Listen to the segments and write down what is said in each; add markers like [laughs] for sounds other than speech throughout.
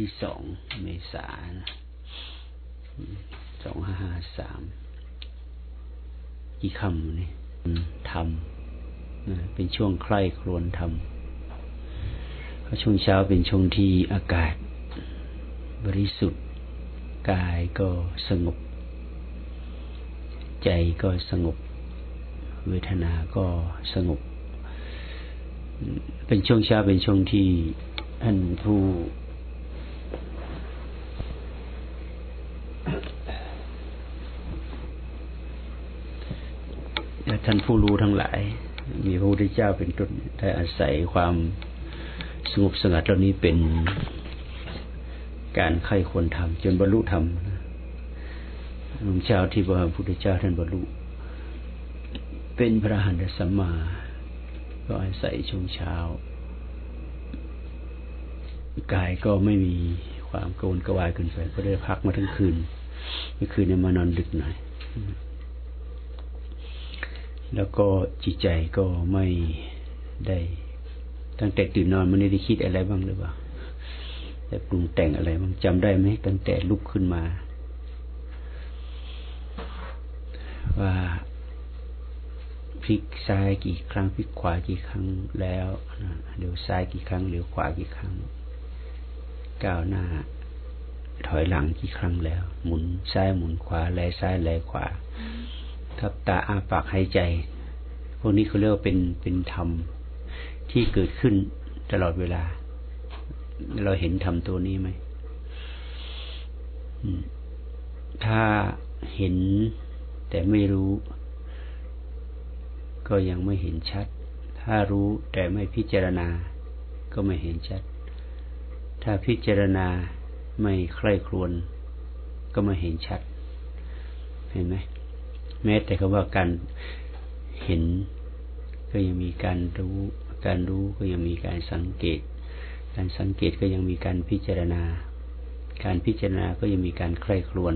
ที่สองเมษาสองห้าห้าสามกี่คำนี่ทำเป็นช่วงใคร่ครวนทำเพราะช่วงเช้าเป็นช่วงที่อากาศ บริสุทธิ์ กายก็สงบ ใจก็สงบ เวทนาก็สงบ เป็นช่วงเช้าเป็นช่วงที่ท่านผู้ ท่านผู้รู้ทั้งหลาย มีพระพุทธเจ้าเป็นต้นได้อาศัยความสงบสงัดเหล่านี้เป็นการใครควรทำจนบรรลุธรรมหลวงเช้าที่พระพุทธเจ้าท่านบรรลุ เป็นพระหันตสัมมา ก็อาศัยช่วงเช้า กายก็ไม่มีความโกนกระวายเกินไปก็ได้พักมาทั้งคืนเมื่อคืนเนี่ยมานอนดึกหน่อย แล้วก็จิตใจก็ไม่ได้ ตั้งแต่ตื่นนอนมันได้คิดอะไรบ้างหรือเปล่าแต่ปรุงแต่งอะไรบ้างจำได้ไหมตั้งแต่ลุกขึ้นมา ว่าพลิกซ้ายกี่ครั้งพลิกขวากี่ครั้งแล้วเดี๋ยวซ้ายกี่ครั้งเดี๋ยวขวากี่ครั้งก้าวหน้า ถอยหลังกี่ครั้งแล้ว หมุนซ้ายหมุนขวาแลซ้ายแลขวา ทับตาอาปากหายใจ พวกนี้เขาเรียกว่าเป็นเป็นธรรมที่เกิดขึ้นตลอดเวลา เราเห็นธรรมตัวนี้ไหมถ้าเห็นแต่ไม่รู้ ก็ยังไม่เห็นชัด ถ้ารู้แต่ไม่พิจารณา ก็ไม่เห็นชัด ถ้าพิจารณาไม่ใคร่ครวญก็ไมาเห็นชัด เห็นไหม แม้แต่คำว่าการเห็น ก็ยังมีการรู้ การรู้ก็ยังมีการสังเกต การสังเกตก็ยังมีการพิจารณา การพิจารณาก็ยังมีการใคร่ครวญ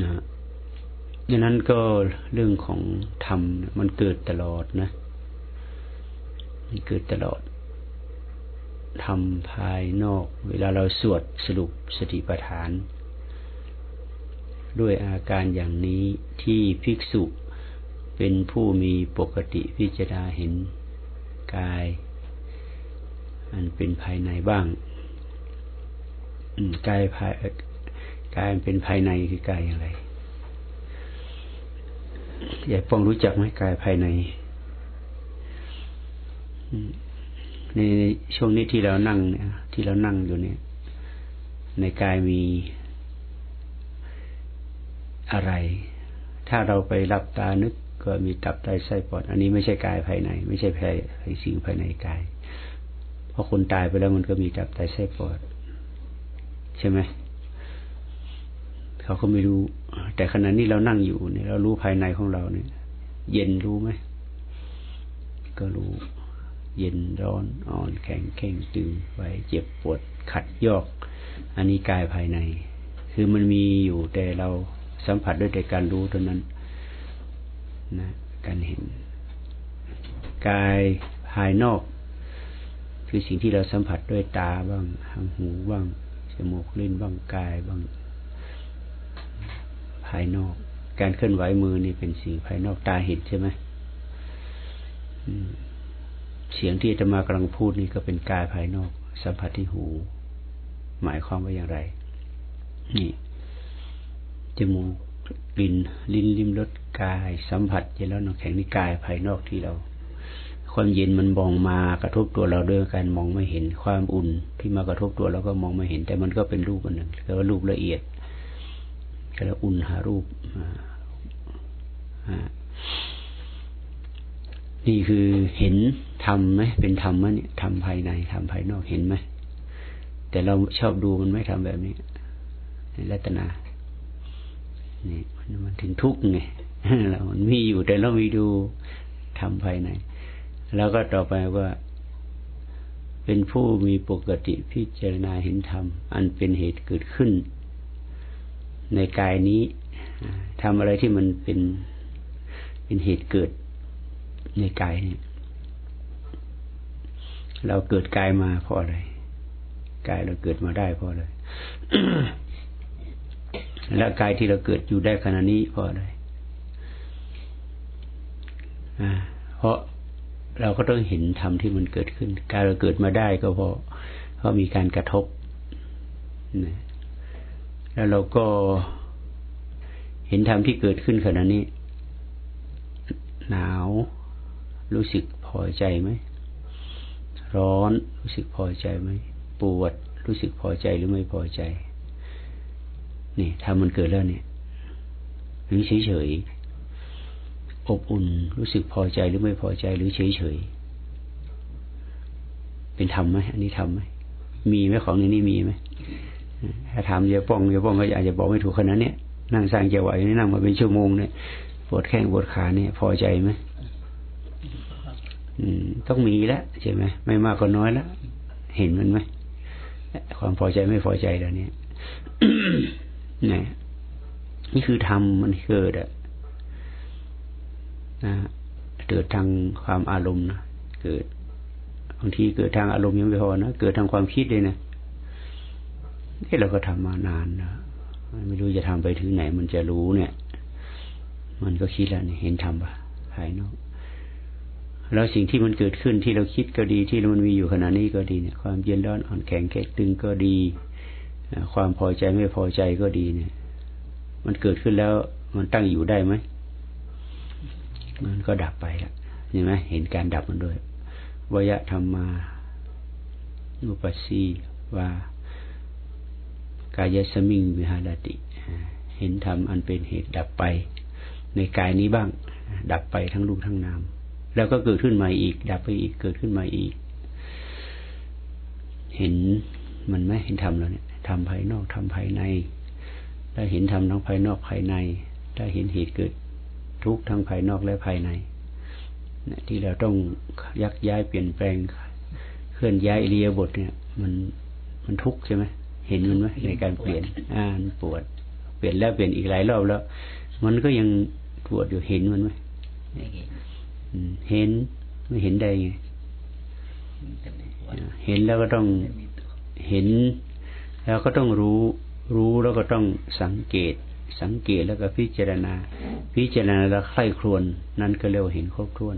นะดังนั้นก็เรื่องของธรรมมันเกิดตลอดนะ มันเกิดตลอดทำภายนอก เวลาเราสวดสรุปสติปัฏฐาน ด้วยอาการอย่างนี้ที่ภิกษุเป็นผู้มีปกติพิจารณาเห็นกาย อันเป็นภายในบ้างกายภายกายเป็นภายในคือกายอย่างไรอยากป้องรู้จักไหมกายภายในในช่วงนี้ที่เรานั่งเนี่ยที่เรานั่งอยู่เนี่ย ในกายมี อะไร ถ้าเราไปรับตานึกก็มีตับไตไส้ปอด อันนี้ไม่ใช่กายภายใน ไม่ใช่ภายสิ่งภายในกาย เพราะคนตายไปแล้วมันก็มีตับไตไส้ปอด ใช่ไหมเขาก็ไม่รู้ แต่ขณะนี้เรานั่งอยู่เนี่ยเรารู้ภายในของเราเนี่ย เย็นรู้ไหมก็รู้ เย็นร้อนอ่อนแข็งเข่งตึงไว้เจ็บปวดขัดยอก อันนี้กายภายใน คือมันมีอยู่แต่เรา สัมผัสด้วยแต่การรู้เท่านั้นนะการเห็น กายภายนอก คือสิ่งที่เราสัมผัสด้วยตาบ้างทางหูบ้างจมูกลิ้นบ้างกายบ้าง ภายนอก การเคลื่อนไหวมือนี่เป็นสิ่งภายนอกตาเห็นใช่ไหมเสียงที่จะมากำลังพูดนี่ก็เป็นกายภายนอก สัมผัสที่หู หมายความว่าอย่างไร นี่ จมูกกลิ่นลิ้นลิ้มรสกาย สัมผัสเย็นแล้วนองแข็งนี่กายภายนอกที่เรา ความเย็นมันมองมากระทบตัวเราด้วยการมองไม่เห็นความอุ่นที่มากระทบตัวเราก็มองไม่เห็น แต่มันก็เป็นรูปอันหนึ่งเรียกว่ารูปละเอียดก็เรียกอุ่นหารูปนี่คือเห็นธรรมไหมเป็นธรรมไหมเนี่ยธรรมภายในธรรมภายนอกเห็นไหมแต่เราชอบดูมันไม่ทำแบบนี้รัตนา นี่มันถึงทุกข์ไงเรามันมีอยู่แต่เราไม่ดูทำภายใน แล้วก็ต่อไปว่า เป็นผู้มีปกติพิจารณาเห็นธรรม อันเป็นเหตุเกิดขึ้น ในกายนี้ทำอะไรที่มันเป็นเป็นเหตุเกิดในกายนี้เราเกิดกายมาเพราะอะไร กายเราเกิดมาได้เพราะอะไร และกายที่เราเกิดอยู่ได้ขณะนี้เพราะอะไรเพราะเราก็ต้องเห็นธรรมที่มันเกิดขึ้น การเราเกิดมาได้ก็เพราะเพราะมีการกระทบแล้วเราก็เห็นธรรมที่เกิดขึ้นขณะนี้ หนาว รู้สึกพอใจไหม ร้อน รู้สึกพอใจไหม ปวด รู้สึกพอใจหรือไม่พอใจ นี่ถ้ามันเกิดแล้วเนี่ยหรือเฉยเฉยอบอุ่น รู้สึกพอใจหรือไม่พอใจหรือเฉยเฉยเป็นธรรมไหมอันนี้ทำไหมมีไหมของนี้นี่มีไหมถ้าถามเยาป้องเยาป้องก็อาจจะบอกไม่ถูกขนาดนี้นั่งสร้างจังหวนี้นั่งมาเป็นชั่วโมงเนี่ยปวดแข้งปวดขาเนี่ย พอใจไหมต้องมีแล้วใช่ไหมไม่มากก็น้อยแล้วเห็นมันไหมความพอใจไม่พอใจแล้วเนี่ย นี่นี่คือธรรมมันเกิดอะนะเกิดทางความอารมณ์นะเกิดบางทีเกิดทางอารมณ์ยังไม่พอนะเกิดทางความคิดเลยนะที่เราก็ทำมานานนะไม่รู้จะทำไปถึงไหน มันจะรู้เนี่ย มันก็คิดแล้วเนี่ยเห็นทำปะภายนอกแล้วสิ่งที่มันเกิดขึ้นที่เราคิดก็ดีที่มันมีอยู่ขณะนี้ก็ดีเนี่ย ความเย็นร้อนอ่อนแข็งแข็งตึงก็ดี ความพอใจไม่พอใจก็ดีเนี่ย มันเกิดขึ้นแล้วมันตั้งอยู่ได้ไหมมันก็ดับไปแล้วเห็นไหมเห็นการดับมันด้วยวยธรรมมานุปัสสีว่ากายสมิงวิหารติ เห็นธรรมอันเป็นเหตุดับไป ในกายนี้บ้าง ดับไปทั้งรูปทั้งนาม แล้วก็เกิดขึ้นมาอีก ดับไปอีกเกิดขึ้นมาอีก เห็นมันไหมเห็นธรรมแล้วเนี่ย ธรรมภายนอกธรรมภายใน ได้เห็นธรรมทั้งภายนอกภายใน ได้เห็นเหตุเกิดทุกทั้งภายนอกและภายในที่เราต้องยักย้ายเปลี่ยนแปลงเคลื่อนย้ายอิริยาบถเนี่ย มันมันทุกข์ใช่ไหมเห็นมันไหมในการเปลี่ยนอ่านปวด เปลี่ยนแล้วเปลี่ยนอีกหลายรอบแล้ว มันก็ยังปวดอยู่เห็นมันไหมเห็นไม่เห็นได้ไงเห็นแล้วก็ต้องเห็น แล้วก็ต้องรู้ รู้แล้วก็ต้องสังเกต สังเกตแล้วก็พิจารณา พิจารณาแล้วใคร่ครวญนั่นก็เรียกว่าเห็นครบถ้วน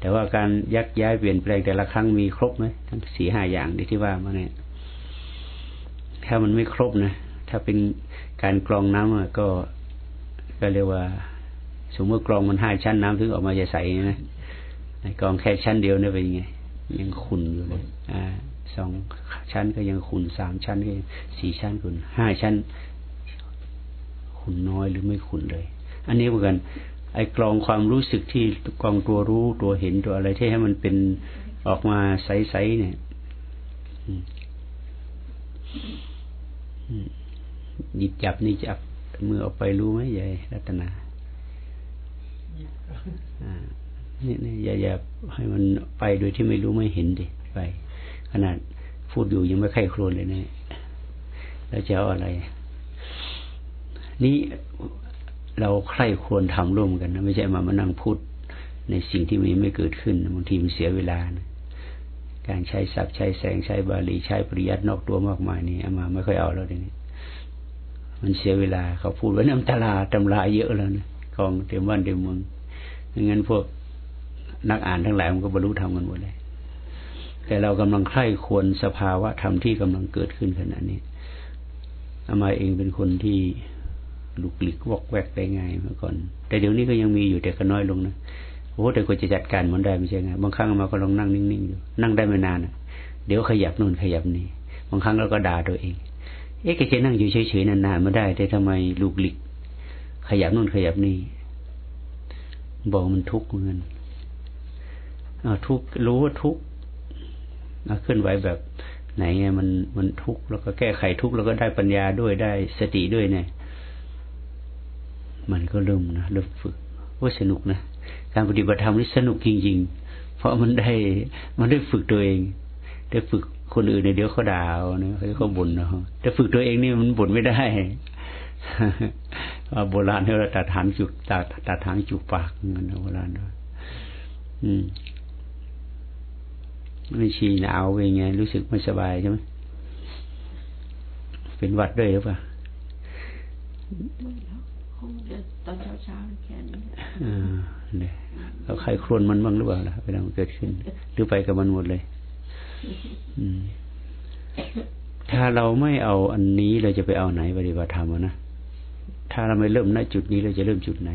แต่ว่าการยักย้ายเปลี่ยนแปลงแต่ละครั้งมีครบไหมทั้งสี่ห้าอย่างที่ว่ามาเนี่ยถ้ามันไม่ครบนะถ้าเป็นการกรองน้ำก็ก็เรียกว่า สมมติกรองมันห้าชั้นน้ำถึงออกมาจะใสนะกรองแค่ชั้นเดียวเนี่ยเป็นยังไงยังขุ่นอยู่เลยอ่า สองชั้นก็ยังขุ่นสามชั้นก็สี่ชั้นขุ่นห้าชั้น ขุ่นน้อยหรือไม่ขุ่นเลย อันนี้เหมือนกันไอ้กรองความรู้สึกที่กรองตัวรู้ตัวเห็นตัวอะไรที่ให้มันเป็นออกมาใสๆเนี่ยหยิบจับนี่จับมือออกไปรู้ไหมยายรัตนานี่นี่อย่าอย่าให้มันไปโดยที่ไม่รู้ไม่เห็นดิไป ขนาดพูดอยู่ยังไม่ไข้ครวนเลยเนะแล้วจะเอาอะไร นี่เราใคร่ควรทำร่วมกันนะไม่ใช่มามานั่งพูดในสิ่งที่มันไม่เกิดขึ้นบางทีมันเสียเวลานะการใช้ศัพท์ใช้แสงใช้บาลีใช้ปริยัตินอกตัวมากมายนี่เอามาไม่ค่อยเอาแล้วเดี๋ยวนี้มันเสียเวลาเขาพูดไว้น้ำตาลาตำราเยอะแล้วนะกองเต็มวันเต็มเมืองงั้นพวกนักอ่านทั้งหลายมันก็บรรลุธรรมกันหมดเลย แต่เรากำลังใคร่ควรสภาวะธรรมที่กำลังเกิดขึ้นขณะนี้อามาเองเป็นคนที่ลุกหลิกวอกแวกได้ง่ายเมื่อก่อน แต่เดี๋ยวนี้ก็ยังมีอยู่แต่ก็น้อยลงนะโอ้แต่ควรจะจัดการมันได้ไม่ใช่ไงบางครั้งมาก็ลองนั่งนิ่งๆอยู่นั่งได้ไม่นานอะ เดี๋ยวขยับนู่นขยับนี่บางครั้งเราก็ด่าตัวเอง เอ๊ะแกจะนั่งอยู่เฉยๆนานๆไมาได้ แต่ทำไมลุกหลิก ขยับนู่นขยับนี่บอกมันทุกข์เงินอาทุกข์รู้ว่าทุกข์ เคลื่อนไหวแบบไหนไงมันมันทุกข์แล้วก็แก้ไขทุกข์แล้วก็ได้ปัญญาด้วยได้สติด้วยเนี่ย มันก็เริ่มนะเริ่มฝึกว่าสนุกนะการปฏิบัติธรรมนี่สนุกจริงๆ เพราะมันได้มันได้ฝึกตัวเอง ได้ฝึกคนอื่นในเดี๋ยวเขาด่าเนะเขาเขาบ่นนะแต่ฝึกตัวเองนี่มันบ่นไม่ได้โบราณเขาตัดหางจุกตัดตัดหางจุกปากเงินโบราณนะอืม ไม่ชีหนาวเป็นไง รู้สึกไม่สบายใช่ไหมเป็นหวัดด้วยหรือเปล่าคงจะตอนเช้าๆแค่นี้อ่าเนี่ยเราใครครวนมันบ้างหรือเปล่าล่ะเวลามันเกิดขึ้น หรือไปกับมันหมดเลย อืม ถ้าเราไม่เอาอันนี้เราจะไปเอาไหนปฏิบัติธรรมนะถ้าเราไม่เริ่มณจุดนี้เราจะเริ่มจุดไหน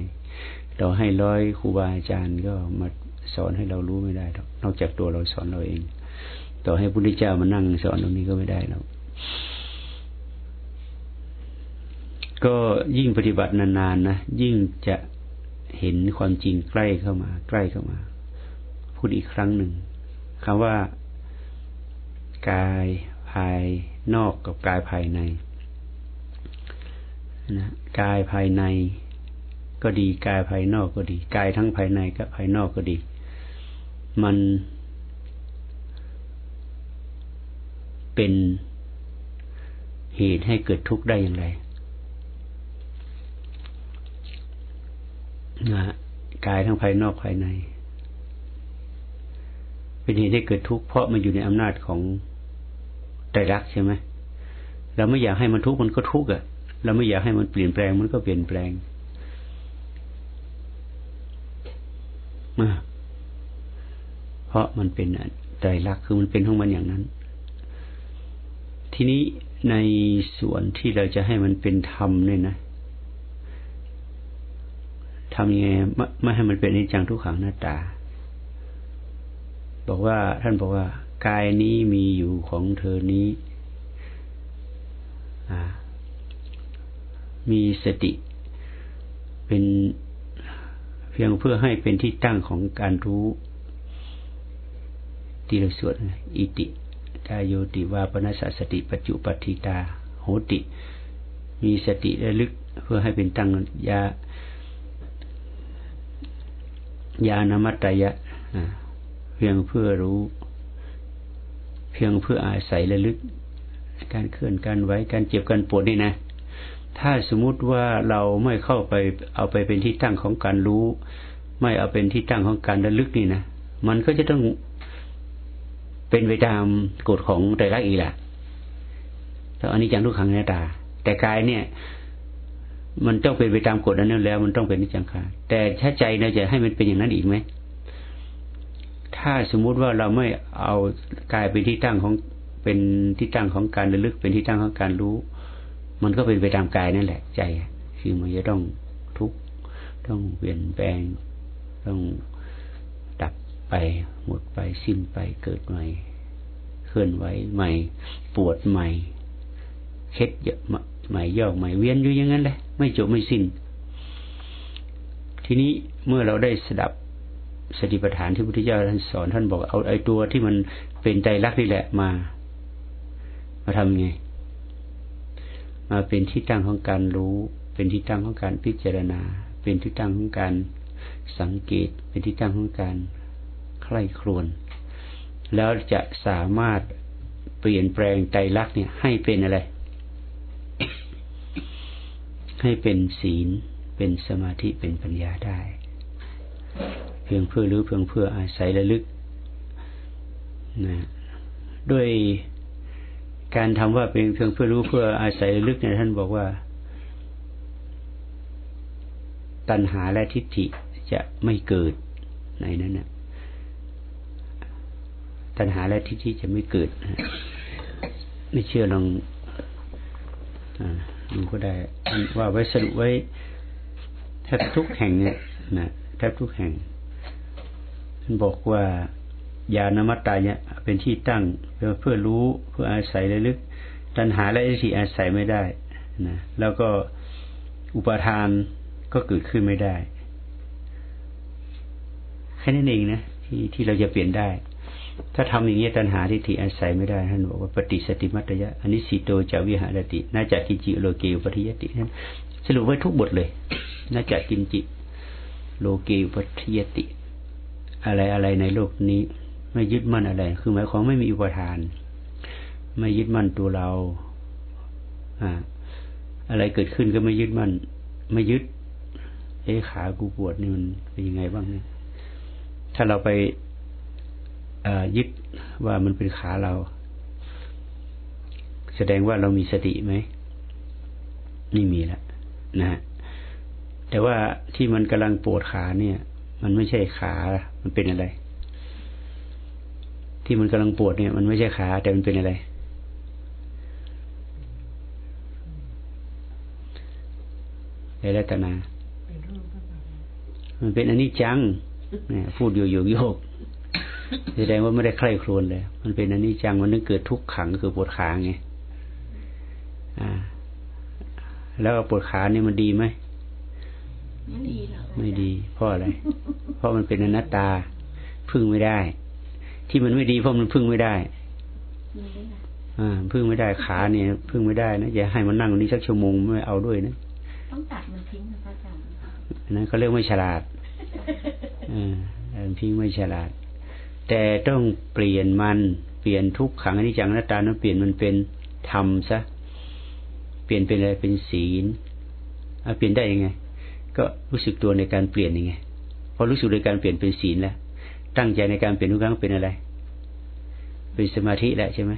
เราให้ร้อยครูบาอาจารย์ก็มา สอนให้เรารู้ไม่ได้นอกจากตัวเราสอนเราเอง ต่อให้พุทธเจ้ามานั่งสอนตรงนี้ก็ไม่ได้แล้วก็ยิ่งปฏิบัตินานๆนะยิ่งจะเห็นความจริงใกล้เข้ามา ใกล้เข้ามา พูดอีกครั้งหนึ่งคำว่า กายภายนอกกับกายภายในนะกายภายในก็ดี กายภายนอกก็ดี กายทั้งภายในกับภายนอกก็ดี มันเป็นเหตุให้เกิดทุกข์ได้อย่างไรนะกายทั้งภายนอกภายใน เป็นเหตุให้เกิดทุกข์เพราะมันอยู่ในอำนาจของใจรักใช่ไหมเราไม่อยากให้มันทุกข์มันก็ทุกข์อะ เราไม่อยากให้มันเปลี่ยนแปลงมันก็เปลี่ยนแปลง เพราะมันเป็นใจรักคือมันเป็นของมันอย่างนั้น ทีนี้ในส่วนที่เราจะให้มันเป็นธรรมเนี่ยนะทำยังไงไม่ให้มันเป็นนิจังทุกขังหน้าตา บอกว่าท่านบอกว่ากายนี้มีอยู่ของเธอนี้มีสติเป็นเพียงเพื่อให้เป็นที่ตั้งของการรู้ ที่เราสวดอิติกายโยติวาปนัสสติปัจจุปฏิตาโหติ มีสติระลึกเพื่อให้เป็นตั้งยายานามัตตยะเพียงเพื่อรู้ เพียงเพื่ออาศัยระลึก การเคลื่อนการไว้การเจ็บการปวดนี่นะ ถ้าสมมุติว่าเราไม่เข้าไปเอาไปเป็นที่ตั้งของการรู้ ไม่เอาเป็นที่ตั้งของการระลึกนี่นะมันก็จะต้อง เป็นไปตามกฎของใจรักอีกแหละแต่อันนี้จังทุกขังหน้าตา แต่กายเนี่ย มันต้องเป็นไปตามกฎนั้นแล้ว มันต้องเป็นนิจังคาแต่ถ้าใจเราจะให้มันเป็นอย่างนั้นอีกไหมถ้าสมมุติว่าเราไม่เอากายเป็นที่ตั้งของเป็นที่ตั้งของการระลึกเป็นที่ตั้งของการรู้ มันก็เป็นไปตามกายนั่นแหละ ใจ คือมันจะต้องทุกข์ต้องเปลี่ยนแปลงต้อง ไป หมดไปสิ้นไปเกิดใหม่ เคลื่อนไหวใหม่ ปวดใหม่เคล็ดเยอะใหม่ย่อใหม่เวียนอยู่อย่างนั้นเลยไม่จบไม่สิ้น ทีนี้เมื่อเราได้สดับสติปัฏฐานที่พระพุทธเจ้าท่านสอนท่านบอกเอาไอ้ตัวที่มันเป็นใจรักนี่แหละมา มาทำไง มาเป็นที่ตั้งของการรู้ เป็นที่ตั้งของการพิจารณา เป็นที่ตั้งของการสังเกต เป็นที่ตั้งของการ คร่ครวญแล้วจะสามารถเปลี่ยนแปลงใจรักเนี่ย ให้เป็นอะไร ให้เป็นศีล เป็นสมาธิเป็นปัญญาได้ เพียงเพื่อรู้เพียงเพื่ออาศัยระลึกนะด้วยการทำว่าเป็นเพียงเพื่อรู้เพื่ออาศัยระลึกเนี่ยท่านบอกว่า ตัณหาและทิฏฐิจะไม่เกิดในนั้นนะ ตัณหาและทิฏฐิจะไม่เกิด ไม่เชื่อลองดูก็ได้ว่าไว้สรุปไว้แทบทุกแห่งเนี่ยนะแทบทุกแห่งท่านบอกว่าญาณมัตตาเนี่ยเป็นที่ตั้งเพื่อเพื่อรู้เพื่ออาศัยระลึก ตัณหาและอิทธิอาศัยไม่ได้นะแล้วก็อุปทานก็เกิดขึ้นไม่ได้ แค่นั้นเองนะที่ที่เราจะเปลี่ยนได้ ถ้าทำอย่างนี้ตัณหาทิฏฐิอาศัยไม่ได้ท่านบอกว่าปฏิสติมัตยะอันนี้สีโตจาวิหารติน่าจะกินจิโลเกวปฏิยตินั้นสรุปไว้ทุกบทเลยน่าจะกินจิ โลเกวปฏิยติ อะไรอะไรในโลกนี้ ไม่ยึดมั่นอะไร คือหมายความไม่มีอุปทาน ไม่ยึดมั่นตัวเรา อ่า อะไรเกิดขึ้นก็ไม่ยึดมั่น ไม่ยึดเอ้ขากูปวดนี่มันเป็นยังไงบ้างเนี่ยถ้าเราไป ยึดว่ามันเป็นขาเรา แสดงว่าเรามีสติไหมไม่มีแล้วนะฮะแต่ว่าที่มันกำลังปวดขาเนี่ย มันไม่ใช่ขา มันเป็นอะไร ที่มันกำลังปวดเนี่ย มันไม่ใช่ขา แต่มันเป็นอะไรเอรัตนา มันเป็นอนิจจังเนี่ยพูดโยโยโยก แสดงว่าไม่ได้ใคร่ครวญเลย มันเป็นอนิจจังมันนึกเกิดทุกขังคือปวดขาไงอ่า แล้วปวดขาเนี่ยมันดีไหมไม่ดีหรอกไม่ดี เพราะอะไร เพราะมันเป็นอนัตตาพึ่งไม่ได้ ที่มันไม่ดีเพราะมันพึ่งไม่ได้ไม่ได้ค่ะอ่าพึ่งไม่ได้ขาเนี่ย พึ่งไม่ได้นะอย่าให้มันนั่งนี่สักชั่วโมงไม่เอาด้วยนะต้องตัดมันทิ้งนะพระอาจารย์อันนั้นเขาเรียกไม่ฉลาดอ่าอันพิงไม่ฉลาด แต่ต้องเปลี่ยนมันเปลี่ยนทุกขังอนิจจังนัตตานั้นเปลี่ยนมันเป็นธรรมซะเปลี่ยนเป็นอะไรเป็นศีลเอาเปลี่ยนได้ยังไง ก็รู้สึกตัวในการเปลี่ยนยังไงพอรู้สึกในการเปลี่ยนเป็นศีลแล้วตั้งใจในการเปลี่ยนทุกครั้งเป็นอะไร เป็นสมาธิแหละใช่ไหม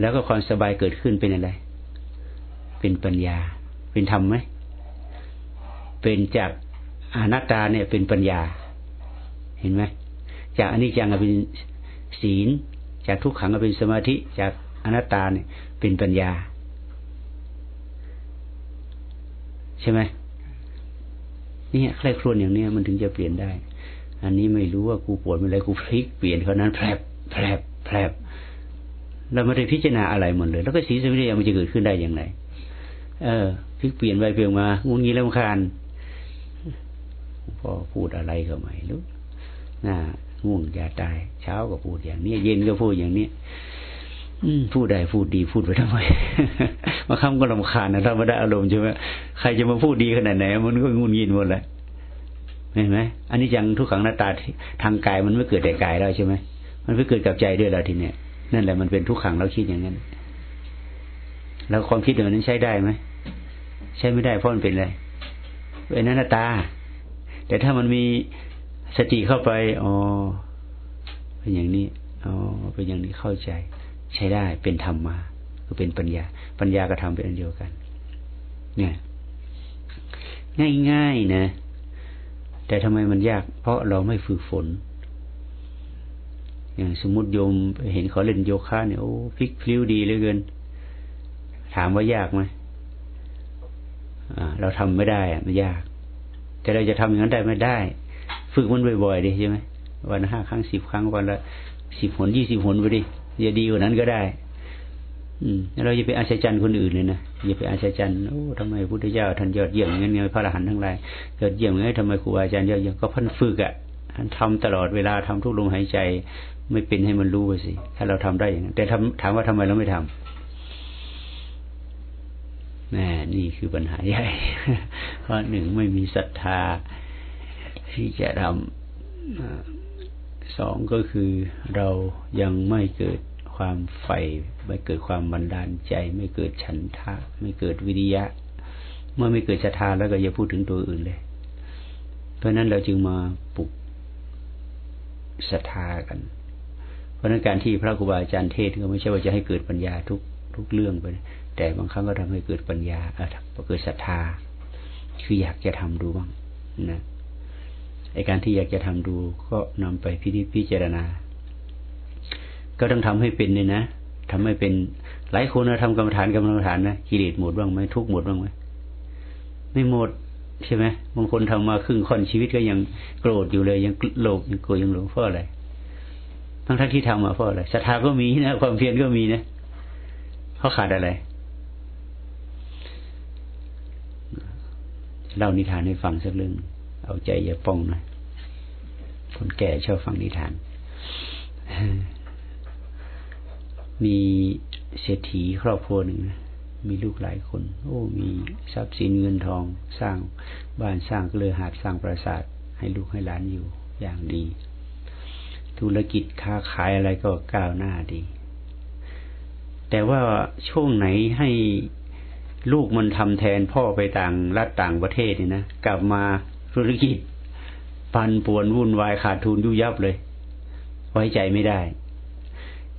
แล้วก็ความสบายเกิดขึ้นเป็นอะไร เป็นปัญญา เป็นธรรมไหมเป็นจากอนัตตาเนี่ยเป็นปัญญา เห็นไหม จากอนิจจังเป็นศีล จากทุกขังเป็นสมาธิ จากอนัตตาเนี่ยเป็นปัญญา ใช่ไหมนี่ใครครวญอย่างเนี้ยมันถึงจะเปลี่ยนได้ อันนี้ไม่รู้ว่ากูปวดเมื่อไรกูพลิกเปลี่ยนเขานั้นแผลบแผลบแผลบเราไม่ได้พิจารณาอะไรหมดเลย แล้วก็สีสมิทยามันจะเกิดขึ้นได้อย่างไร เออพลิกเปลี่ยนไปเปลี่ยนมางุนงี้แล้วคานพอพูดอะไรก็ไม่รู้น่า ง่วงอย่าตาย เช้าก็พูดอย่างนี้เย็นก็พูดอย่างนี้พูดได้พูดดีพูดไปทำไมมาคำก็ลำคาญนะถ้าไม่ได้อารมณ์ใช่ไหมใครจะมาพูดดีขนาดไหนมันก็งุนยินหมดเลยเห็นไหมอันนี้ยังทุกขังหน้าตาทางกายมันไม่เกิดแต่กายแล้วใช่ไหมมันไม่เกิดกับใจด้วยแล้วทีเนี้ยนั่นแหละมันเป็นทุกขังเราคิดอย่างนั้น แล้วความคิดแบบนั้นใช้ได้ไหมใช้ไม่ได้เพราะมันเป็นอะไรเป็นหน้าตา แต่ถ้ามันมี สติเข้าไปอ๋อเป็นอย่างนี้อ๋อเป็นอย่างนี้เข้าใจ ใช้ได้เป็นธรรมมาก็เป็นปัญญา ปัญญากับธรรมเป็นอันเดียวกัน เนี่ย ง่ายๆนะ แต่ทำไมมันยาก เพราะเราไม่ฝึกฝน อย่างสมมติโยมเห็นเขาเล่นโยคะเนี่ยโอ้พลิกพลิ้วดีเหลือเกิน ถามว่ายากไหมเราทำไม่ได้อะมันยาก แต่เราจะทำอย่างนั้นได้ไม่ได้ ฝึกมันบ่อยๆดิใช่ไหมวันห้าครั้งสิบครั้งวันละสิบหนยี่สิบหนไปดิจะดีกว่านั้นก็ได้ อืมเราอย่าไปอาศัยจันคนอื่นเลยนะอย่าไปอาศัยจันโอ้ทำไมพุทธเจ้าท่านยอดเยี่ยมอย่างนี้พระอรหันต์ทั้งหลายยอดเยี่ยมไงทำไมครูอาจารย์ยอดเยี่ยมก็พันฝึกอะท่านทำตลอดเวลาทำทุกลมหายใจ ไม่เป็นให้มันรู้ไปสิ ถ้าเราทำได้อย่างนั้นแต่ถามว่าทำไมเราไม่ทำน่นี่คือปัญหาใหญ่ เพราะหนึ่งไม่มีศรัทธา ที่จะทำสองก็คือเรายังไม่เกิดความใฝ่ไม่เกิดความบันดาลใจ ไม่เกิดฉันทะ ไม่เกิดวิริยะ เมื่อไม่เกิดศรัทธาแล้วก็อย่าพูดถึงตัวอื่นเลย เพราะนั้นเราจึงมาปลุกศรัทธากัน เพราะนั้นการที่พระครูบาอาจารย์เทศก็ไม่ใช่ว่าจะให้เกิดปัญญาทุกทุกเรื่องไป แต่บางครั้งก็ทำให้เกิดปัญญาเออเกิดศรัทธา คืออยากจะทำดูบ้างนะ ไอการที่อยากจะทำดูก็นำไปพิจิพิจารณา ก็ต้องทำให้เป็นเลยนะทำให้เป็นหลายคนนะทำกรรมฐานกรรมฐานนะกิเลสหมดบ้างไหมทุกหมดบ้างไหมไม่หมดใช่ไหมบางคนทำมาครึ่งค่อนชีวิตก็ยังโกรธอยู่เลยยังโลภยังโกรธยังหลงเพราะอะไรทั้งทั้งที่ทำมาเพราะอะไรศรัทธาก็มีนะความเพียรก็มีนะเขาขาดอะไรเล่านิทานให้ฟังสักเรื่อง เอาใจอย่าป้องนะคนแก่ชอบฟังนิทาน มีเศรษฐีครอบครัวหนึ่งนะมีลูกหลายคน โอ้ มีทรัพย์สินเงินทองสร้างบ้านสร้างเรือหาดสร้างปราสาท ให้ลูกให้หลานอยู่อย่างดี ธุรกิจค้าขายอะไรก็ก้าวหน้าดี แต่ว่าช่วงไหนให้ลูกมันทำแทนพ่อไปต่างรัฐต่างประเทศนี่นะกลับมา ธุรกิจปันป่วนวุ่นวายขาดทุนยุยับเลย ไว้ใจไม่ได้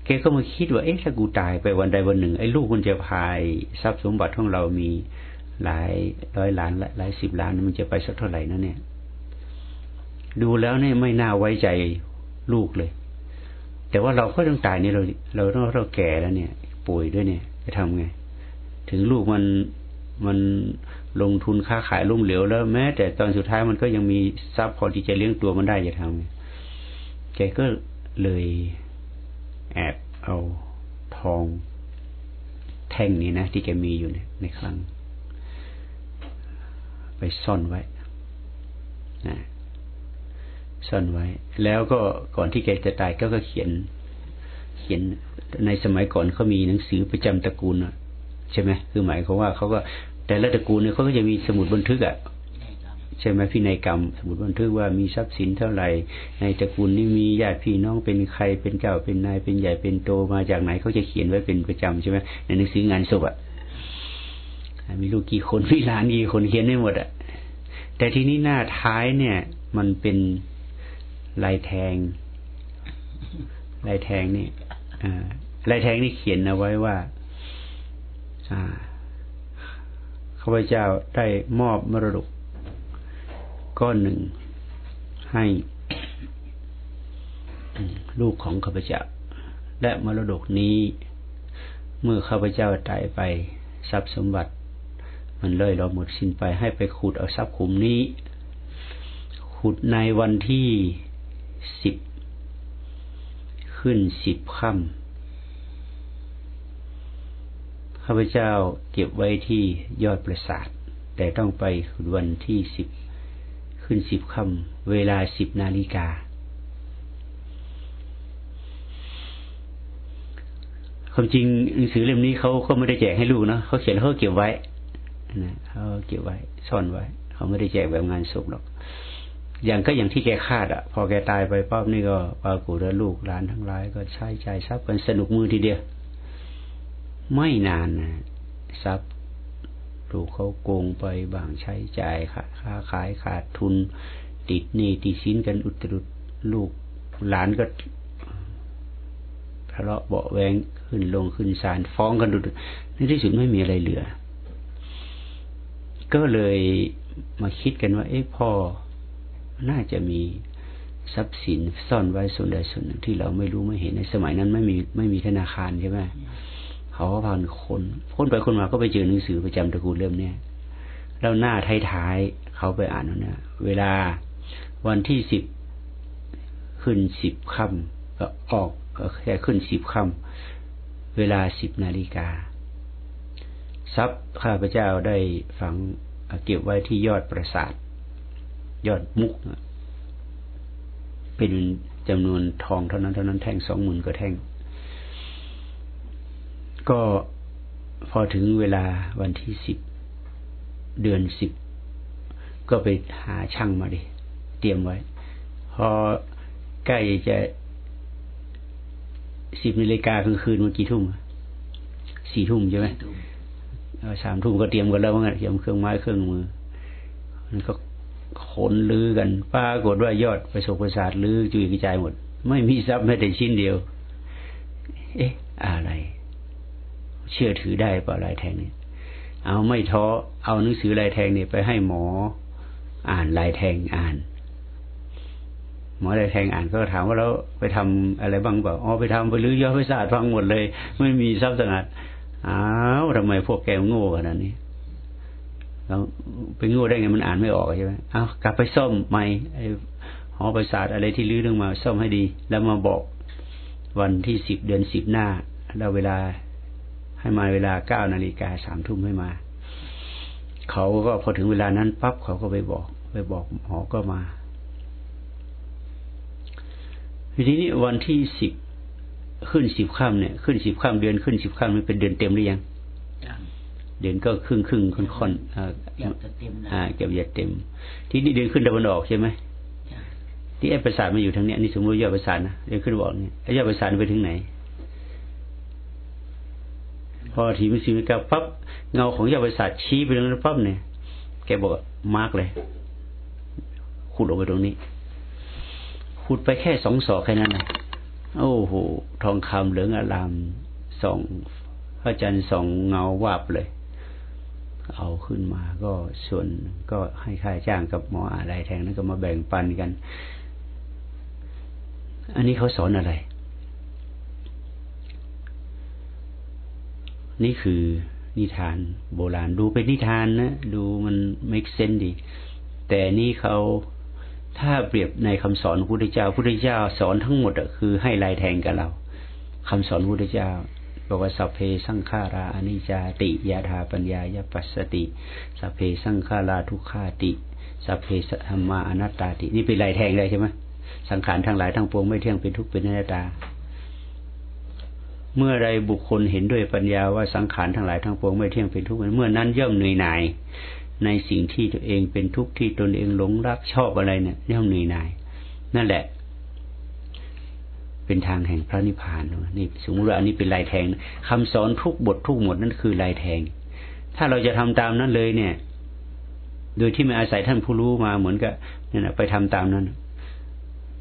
แกก็มาคิดว่า เอ๊ะถ้ากูตายไปวันใดวันหนึ่ง ไอ้ลูกมันจะพายทรัพย์สมบัติของเรามีหลายร้อยล้านหลายสิบล้านมันจะไปสักเท่าไหร่นะเนี่ย ดูแล้วเนี่ยไม่น่าไว้ใจลูกเลย แต่ว่าเราก็ต้องตายเนี่ยเรา เราต้องเราแก่แล้วเนี่ย ป่วยด้วยเนี่ยจะทำไง ถึงลูกมัน มันลงทุนค้าขายลุ่มเหลวแล้วแม้แต่ตอนสุดท้ายมันก็ยังมีทรัพย์พอที่จะเลี้ยงตัวมันได้จะทำไงแกก็เลยแอบเอาทองแท่งนี้นะที่แกมีอยู่เนี่ยในคลัง ไปซ่อนไว้นะซ่อนไว้ แล้วก็ก่อนที่แกจะตายก็ก็เขียน เขียนในสมัยก่อนเขามีหนังสือประจำตระกูล ใช่ไหมคือหมายความว่าเขาก็แต่ละตระกูลเนี่ยเขาก็จะมีสมุดบันทึกอะใช่ไหมพินัยกรรม สมุดบันทึกว่ามีทรัพย์สินเท่าไหร่ ในตระกูลนี้มีญาติพี่น้องเป็นใครเป็นเก่าเป็นนายเป็นใหญ่เป็นโตมาจากไหนเขาจะเขียนไว้เป็นประจำใช่ไหมในหนังสืองานศพอะมีลูกกี่คนมีหลานกี่คนเขียนได้หมดอะแต่ทีนี้หน้าท้ายเนี่ย มันเป็นลายแทงลายแทงนี่ลายแทงนี่เขียนเอาไว้ว่า ข้าพเจ้าได้มอบมรดกก้อนหนึ่งให้ลูกของข้าพเจ้า และมรดกนี้ เมื่อข้าพเจ้าตายไปทรัพย์สมบัติ มันเลยเราหมดสิ้นไปให้ไปขุดเอาทรัพย์ขุมนี้ ขุดในวันที่สิบขึ้นสิบค่ำ ข้าพเจ้าเก็บไว้ที่ยอดประสาท แต่ต้องไปวันที่สิบขึ้นสิบค่ำเวลาสิบนาฬิกา ความจริงหนังสือเล่มนี้เขาก็ไม่ได้แจกให้ลูกนะเขาเขียนเขาเก็บไว้นะเขาเก็บไว้ซ่อนไว้ เขาไม่ได้แจกแบบงานศพหรอก อย่างก็อย่างที่แกคาดอะพอแกตายไปปั๊บนี่ก็ปรากฏว่าลูกหลานทั้งหลายก็ใช้ใจทรัพย์กันสนุกมือทีเดียว ไม่นานนะทรัพย์ถูกเขาโกงไปบางใช้จ่ายค้าขายขาดทุน ติดหนี้ติดสินกันอุตรุดลูกหลานก็ทะเลาะเบาแวงขึ้นลงขึ้นศาลฟ้องกันดุดในที่สุดไม่มีอะไรเหลือ ก็เลยมาคิดกันว่า เอ๊ะพ่อน่าจะมีทรัพย์สินซ่อนไว้ส่วนใดส่วนหนึ่งที่เราไม่รู้ไม่เห็นในสมัยนั้นไม่มีไม่มีธนาคารใช่ไหม เขาก็พานคนคนไปคนมาก็ไปเจอหนังสือประจำตระกูลเล่มเนี้ยแล้วหน้าท้ายๆเขาไปอ่านเนี่ยเวลาวันที่สิบขึ้นสิบค่ำก็ออกก็แค่ขึ้นสิบค่ำเวลาสิบนาฬิกาทรัพย์ข้าพเจ้าได้ฝังเก็บไว้ที่ยอดปราสาท ยอดมุก เป็นจำนวนทองเท่านั้นเท่านั้นแท่งสองหมื่นก็แท่ง ก็พอถึงเวลาวันที่สิบเดือนสิบก็ไปหาช่างมาดิเตรียมไว้ พอใกล้จะสิบนาฬิกากลางคืนมันกี่ทุ่มสี่ทุ่มใช่ไหมสามทุ่มก็เตรียมกันแล้วว่าเตรียมเครื่องไม้เครื่องมือ มันก็ขนลือกันป้ากฏว่ายอดประสบประสาทลือจุยกระจายหมด ไม่มีทรัพย์แม้แต่ชิ้นเดียว เอ๊ะ อะไร เชื่อถือได้เปล่าลายแทงเนี่ยเอาไม่ท้อเอาหนังสือลายแทงเนี่ยไปให้หมอ อ่านลายแทงอ่าน หมอลายแทงอ่านก็ถามว่าเราไปทำอะไรบ้างเปล่าอ๋อไปทำไปรื้อยอไปสะอาดฟังหมดเลย ไม่มีทรัพย์สงัดอ้าวทำไมพวกแกโง่ขนาดนี้เราไปโง่ได้ไงมันอ่านไม่ออกใช่ไหมเอากลับไปซ่อมใหม่ไอ้หอประสาทอะไรที่ลื้อเรื่องมาซ่อมให้ดี แล้วมาบอกวันที่สิบเดือนสิบหน้าแล้วเวลา ให้มาเวลาเก้านาฬิกาสามทุ่มให้มา เขาก็พอถึงเวลานั้นปั๊บเขาก็ไปบอก ไปบอกหมอก็มาทีนี้วันที่สิบขึ้นสิบค่ำเนี่ย ขึ้นสิบค่ำเดือนขึ้นสิบค่ำมันเป็นเดือนเต็มหรือยังยังเดือนก็ครึ่งครึ่งค่อนค่อนๆอ่าเกือบจะเต็มแล้วอ่าเกือบจะเต็ม ที่นี่เดือนขึ้นตะวันออกใช่ไหมจ้ะที่ไอ้ปราสาทมาอยู่ทางเนี้ยนี่สมมติยอดปราสาทนะเดือนขึ้นตะวันออกเนี่ยไอ้ยอดปราสาทไปถึงไหน พอทีมิสิมิกาปั๊บเงาของยอดปราสาทชี้ไปตรงนั้นปั๊บเนี่ยแกบอก mark เลยขุดออกไปตรงนี้ขุดไปแค่สองศอกแค่นั้นนะโอ้โหทองคำเหลืองอร่ามส่องพระจันทร์ส่องเงาวาบเลย เอาขึ้นมาก็ส่วนก็ให้ค่าจ้างกับหมออะไรแทงนั้นก็มาแบ่งปันกัน อันนี้เขาสอนอะไร นี่คือนิทานโบราณ ดูเป็นนิทานนะ ดูมัน make sense ดี แต่นี่เขาถ้าเปรียบในคำสอนพระพุทธเจ้าพระพุทธเจ้าสอนทั้งหมดคือให้ลายแทงกับเราคำสอนพระพุทธเจ้าบอกว่าสัพเพสังขาราอนิจจติยาธาปัญญายปัสสติสัพเพสังขาราทุกขาติสัพเพสัมมาอนัตตาติ นี่เป็นลายแทงเลยใช่ไหมสังขารทั้งหลายทั้งปวงไม่เที่ยงเป็นทุกข์เป็นอนัตตา เมื่อไรบุคคลเห็นด้วยปัญญาว่าสังขารทั้งหลายทั้งปวงไม่เที่ยงเป็นทุกข์เมื่อนั้นย่อมเหนื่อยหน่าย ในสิ่งที่ตัวเองเป็นทุกข์ที่ตนเองหลงรักชอบอะไรเนี่ยย่อมเหนื่อยหน่าย นั่นแหละ เป็นทางแห่งพระนิพพานนี่สมมติว่าอันนี้เป็นลายแทงคำสอนทุกบททุกหมดนั่นคือลายแทง ถ้าเราจะทำตามนั้นเลยเนี่ย โดยที่ไม่อาศัยท่านผู้รู้มาเหมือนกับเนี่ยไปทำตามนั้น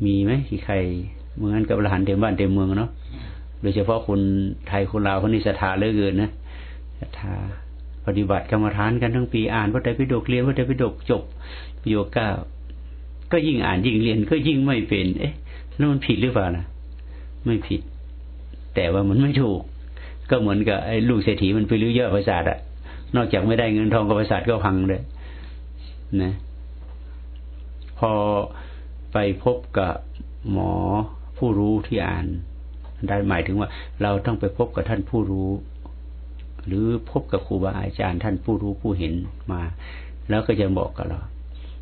มีไหมที่ใครเมือนั้นกับรหันเต็มบ้านเต็มเมืองเนาะ โดยเฉพาะคนไทยคนลาวคนนี้ศรัทธาเหลือเกินนะศรัทธาปฏิบัติกรรมฐานกันทั้งปีอ่านพระไตรปิฎกเรียนพระไตรปิฎกจบโยก้าก็ยิ่งอ่านยิ่งเรียนก็ยิ่งไม่เป็น เอ๊ะแล้วมันผิดหรือเปล่านะไม่ผิด แต่ว่ามันไม่ถูก ก็เหมือนกับไอ้ลูกเศรษฐีมันไปรื้อยอประสาทอะนอกจากไม่ได้เงินทองกับประสาทก็พังเลยนะ พอไปพบกับหมอผู้รู้ที่อ่าน ได้หมายถึงว่าเราต้องไปพบกับท่านผู้รู้ หรือพบกับครูบาอาจารย์ท่านผู้รู้ผู้เห็นมา แล้วก็จะบอกกับเรา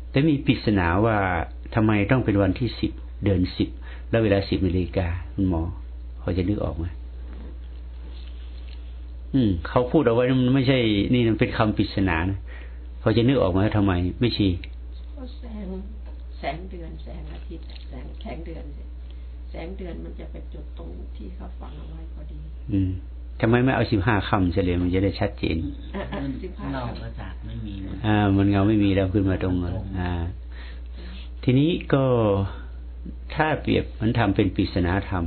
แต่มีปริศนาว่าทำไมต้องเป็นวันที่สิบเดือนสิบแล้วเวลาสิบนาฬิกาคุณหมอพอจะนึกออกไหมอืม เขาพูดเอาไว้มันไม่ใช่ นี่มันเป็นคำปริศนานะพอจะนึกออกไหมทำไม ไม่ชีแสงแสงเดือนแสงอาทิตย์แสงแสงเดือน แสงเดือนมันจะไปจุดตรงที่เขาฝังเอาไว้พอดี อืมทำไมไม่เอาสิบห้าคำเฉลี่ยมันจะได้ชัดเจนอะอะสิบห้าเราคประสาทไม่มีมันอ่า มันเงาไม่มีแล้วขึ้นมาตรงนั้นอ่า ทีนี้ก็ถ้าเปรียบมันทำเป็นปริศนาธรรม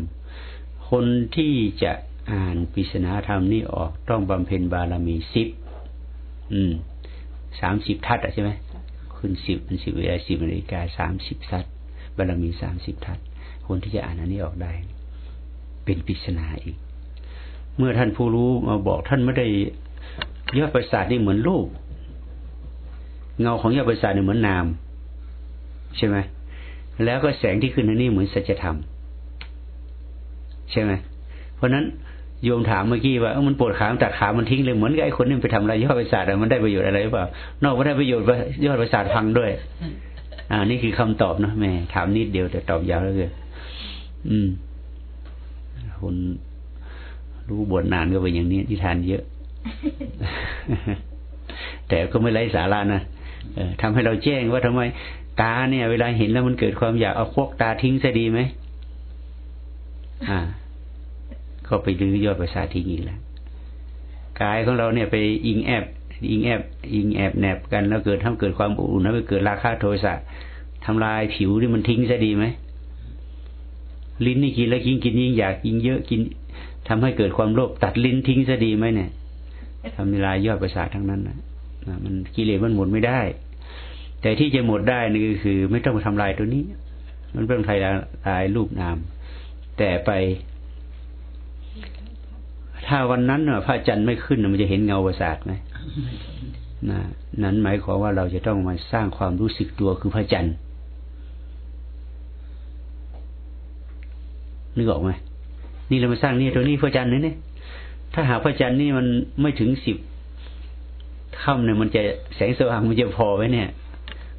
คนที่จะอ่านปริศนาธรรมนี่ออกต้องบำเพ็ญบารมีสิบอืมสามสิบทัศน์อะใช่ไหมขึ้นสิบเป็นสิบเวลาสิบนาฬิกาสามสิบทัศน์บารมีสามสิบทัศน์ คนที่จะอ่านอันนี้ออกได้ เป็นปริศนาอีก เมื่อท่านผู้รู้มาบอกท่านไม่ได้ยอดประสาทนี่เหมือนรูป เงาของยอดประสาทนี่เหมือนนาม ใช่ไหมแล้วก็แสงที่ขึ้นอันนี้เหมือนสัจธรรม ใช่ไหมเพราะนั้นโยมถามเมื่อกี้ว่าเออมันปวดขามตัดขามันทิ้งเลยเหมือนกับไอ้คนนี่ไปทำอะไรยอดประสาทมันได้ประโยชน์อะไรหรือเปล่านอกจากได้ประโยชน์ยอดประสาทพังด้วย อ่า นี่คือคำตอบนะแม่ถามนิดเดียวแต่ตอบยาวเลือเกิน อืม คนรู้บทนานก็เป็นอย่างนี้ที่ทานเยอะ แต่ก็ไม่ไร้สาระนะเออทำให้เราแจ้งว่าทำไม ตาเนี่ย เวลาเห็นแล้วมันเกิดความอยากเอาพวกตาทิ้งจะดีไหมอ่า ก็ไปดื้อยอดประสาททิ้งอีกแล้วกายของเราเนี่ยไปอิงแอบอิงแอบอิงแอบแนบกันแล้วเกิดทำเกิดความอุ่นแล้วไปเกิดราคะโทสะทำลายผิวนี่มันทิ้งจะดีไหม ลิ้นนี่กินแล้วกินกินยิ่งอยากกินเยอะกินทำให้เกิดความโลภตัดลิ้นทิ้งจะดีไหมเนี่ยทำลายยอดประสาททั้งนั้นนะมันกิเลสมันหมดไม่ได้ แต่ที่จะหมดได้นี่ก็คือ ไม่ต้องมาทำลายตัวนี้ มันเป็นทำลายรูปนาม แต่ไป ถ้าวันนั้นพระจันทร์ไม่ขึ้นมันจะเห็นเงาประสาทไหมนะนั้นหมายความว่าเราจะต้องมาสร้างความรู้สึกตัวคือพระจันทร์ นึกออกไหมนี่เรามาสร้างนี่ตัวนี้พระจันทร์นี่เนี่ยถ้าหาพระจันทร์นี่มันไม่ถึงสิบค่ำเนี่ยมันจะแสงสว่างมันจะพอไหมเนี่ย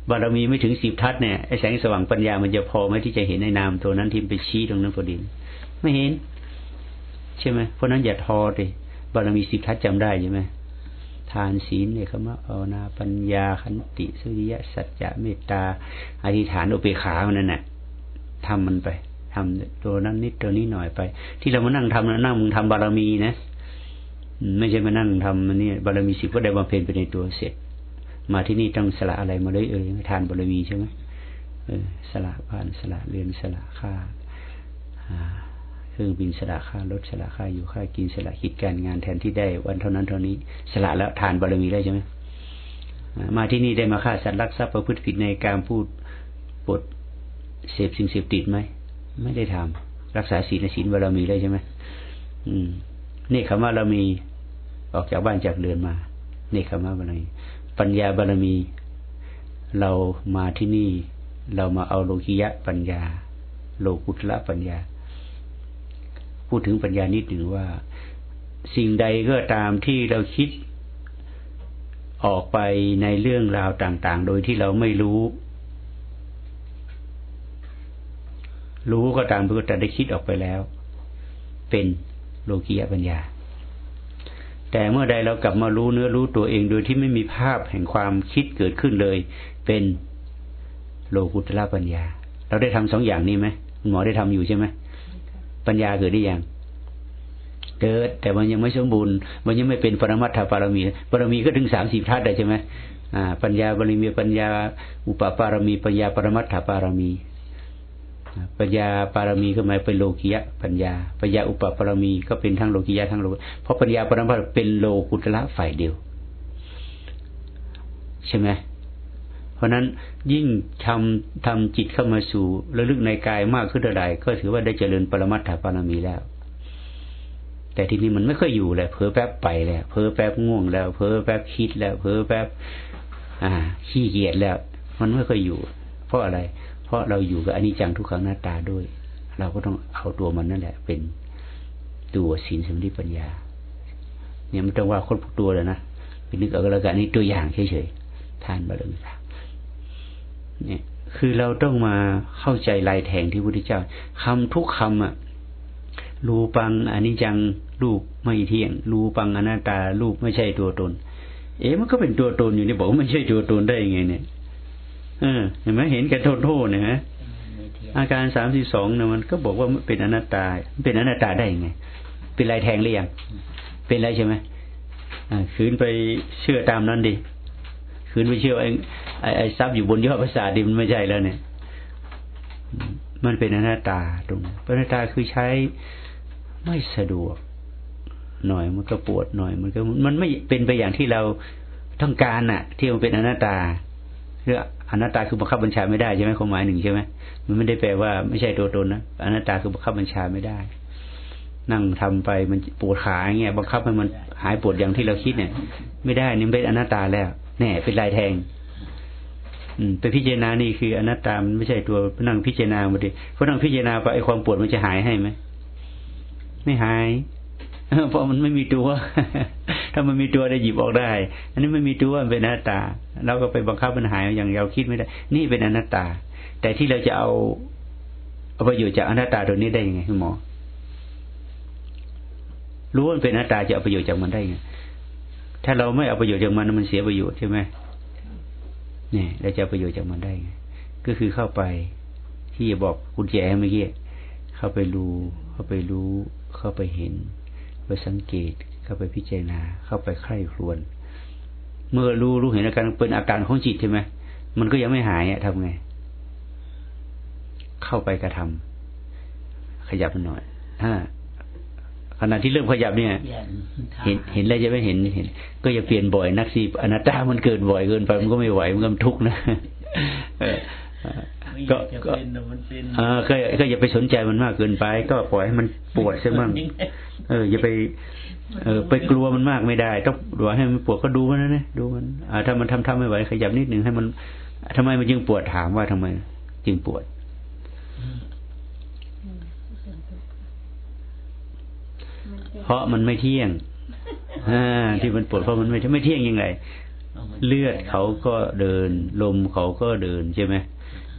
บารมีไม่ถึงสิบทัศเนี่ยไอแสงสว่างปัญญามันจะพอไหมที่จะเห็นในนามตัวนั้นที่ไปชี้ตรงนั้นพอดีไม่เห็น ใช่ไหมเพราะนั้นอย่าทอเลยบารมีสิบทัศน์จำได้ใช่ไหมทานศีลเนี่ยคำว่าภาวนาปัญญาขันติสุริยะสัจจะเมตตาอธิษฐานอุเบกขามันนั่นแหละทำมันไป ทำตัวนั้นนิดตัวนี้หน่อยไป ที่เรามานั่งทำนั่งมึงทำบารมีนะไม่ใช่มานั่งทำมันนี่บารมีสิบก็ได้บำเพ็ญไปในตัวเสร็จ มาที่นี่ต้องสละอะไรมาเลยเอ่ยทานบารมีใช่ไหมเออสละบ้านสละเรือนสละค่าเครื่องบินสละค่ารถสละค่าอยู่ค่ากินสละคิดการงานแทนที่ได้ วันเท่านั้นเท่านี้ สละแล้วทานบารมีได้ใช่ไหมมาที่นี่ได้มาฆ่าสัตว์รักทรัพย์ประพฤติผิดในการพูดปดเสพสิ่งเสพติดไหม ไม่ได้ทำรักษาศีลศีลบารมีได้ใช่ไหมอืมนี่คำว่าเรามีออกจากบ้านจากเรือนมานี่คำว่าบารมีปัญญาบารมี เรามาที่นี่ เรามาเอาโลกิยะปัญญา โลกุตละปัญญา พูดถึงปัญญานิดหนึ่งว่า สิ่งใดก็ตามที่เราคิดออกไปในเรื่องราวต่าง ๆ โดยที่เราไม่รู้ รู้ก็ตามเพื่อแต่ได้คิดออกไปแล้ว เป็นโลกิยปัญญา แต่เมื่อใดเรากลับมารู้เนื้อรู้ตัวเองโดยที่ไม่มีภาพแห่งความคิดเกิดขึ้นเลย เป็นโลกุตละปัญญา เราได้ทำสองอย่างนี้ไหมหมอได้ทำอยู่ใช่ไหมปัญญาเกิดได้ยังเกิด แต่มันยังไม่สมบูรณ์ มันยังไม่เป็นปรมัตถปารมีปารมีก็ถึงสามสิบทัศน์ได้ใช่ไหมปัญญาบารมีปัญญา อุปปารมีปัญญาปรมัตถปารมี ปัญญาปารมีก็หมายเป็นโลกิยะปัญญา ปัญญาอุปปารมีก็เป็นทั้งโลกิยะทั้งโลเพราะปัญญาปรมัตเป็นโลกุตละฝ่ายเดียว ใช่ไหมเพราะนั้นยิ่งทำทำจิตเข้ามาสู่ระลึกในกายมากขึ้นเท่าใดก็ถือว่าได้เจริญปรมัตถปารมีแล้ว แต่ทีนี้มันไม่ค่อยอยู่เลยเพ้อแป๊บไปแล้วเพ้อแป๊บง่วงแล้วเพ้อแป๊บคิดแล้วเพ้อแป๊บอ่าขี้เกียจแล้ว มันไม่ค่อยอยู่ เพราะอะไร เพราะเราอยู่กับอนิจจังทุกขังหน้าตาด้วย เราก็ต้องเอาตัวมันนั่นแหละ เป็นตัวศีลสมาธิปัญญา เนี่ยมันต้องว่าคนทุกตัวเลยนะเป็นนึกเอาก็แล้วกันนี่ตัวอย่างเฉยๆทานบารมีเนี่ย คือเราต้องมาเข้าใจลายแทงที่พระพุทธเจ้าคำทุกคำอะรูปังอนิจจังรูปไม่เที่ยง รูปังอนัตตารูปไม่ใช่ตัวตน เอ๊ะมันก็เป็นตัวตนอยู่นี่บอกว่าไม่ใช่ตัวตนได้ยังไงเนี่ย เออเห็นไหมเห็นกันโทษโทษเนี่ยฮะอาการสามสี่สองเนี่ยมันก็บอกว่าเป็นอนัตตา เป็นอนัตตาได้ยังไง เป็นลายแทงหรือยังเป็นไรใช่ไหมอ่าคืนไปเชื่อตามนั้นดิคืนไปเชื่อไอ้ไอ้ทรัพย์อยู่บนยอดประสาทดิมันไม่ใช่แล้วเนี่ย มันเป็นอนัตตาตรงอนัตตาคือใช้ไม่สะดวก หน่อยมันก็ปวดหน่อย มันก็มันไม่เป็นไปอย่างที่เราต้องการน่ะ ที่มันเป็นอนัตตา คืออนัตตาคือบังคับบัญชาไม่ได้ใช่ไหมความหมายหนึ่งใช่ไหมมันไม่ได้แปลว่าไม่ใช่ตัวตนนะอนัตตาคือบังคับบัญชาไม่ได้ นั่งทำไปมันปวดขาเงี้ยบังคับให้มันหายปวดอย่างที่เราคิดเนี่ย ไม่ได้นี่เป็นอนัตตาแล้วแน่เป็นลายแทง อืมไปพิจารณานี่คืออนัตตามันไม่ใช่ตัวนั่งพิจารณามาดิเพราะนั่งพิจารณาไปไอ้ความปวดมันจะหายให้ไหมไม่หาย เพราะมันไม่มีตัว ถ้ามันมีตัวได้หยิบออกได้ อันนี้ไม่มีตัวมันเป็นอนัตตา เราก็ไปบังคับมันหายอย่างเราคิดไม่ได้ นี่เป็นอนัตตา แต่ที่เราจะเอาเอาประโยชน์จากอนัตตาตัวนี้ได้ยังไงคุณหมอ รู้ว่ามันเป็นอนัตตาจะเอาประโยชน์จากมันได้ไง ถ้าเราไม่เอาประโยชน์จากมันมันเสียประโยชน์ใช่ไหมเนี่ยเราจะประโยชน์จากมันได้ไง ก็คือเข้าไปที่บอกคุณแจเมื่อกี้เข้าไปรู้ เข้าไปรู้ เข้าไปเห็น ไปสังเกตเข้าไปพิจารณาเข้าไปใคร่ครวญเมื่อรู้รู้เห็นอาการเป็นอาการของจิตใช่ไหมมันก็ยังไม่หายอะทำไง เข้าไปกระทำขยับมันหน่อยถ้าขณะที่เริ่มขยับเนี่ย เห็นเห็นแล้วจะไม่เห็นเห็น ก็อย่าเปลี่ยนบ่อยนักสิอนัตตามันเกิดบ่อยเกินไปมันก็ไม่ไหวมันก็ทุกข์นะ ก็ก็อ่าก็ก็อย่าไปสนใจมันมากเกินไป ก็ปล่อยให้มันปวดใช่ไหมเออ อย่าไป เออ ไปกลัวมันมากไม่ได้ ต้องดูให้มันปวดก็ดูมันนะดูมันอ่าถ้ามันทำทำไม่ไหวขยับนิดหนึ่งให้มันทำไมมันจึงปวดถามว่าทำไม จึงปวดเพราะมันไม่เที่ยงอ่าที่มันปวดเพราะมันไม่ไม่เที่ยงยังไง เลือดเขาก็เดิน ลมเขาก็เดินใช่ไหม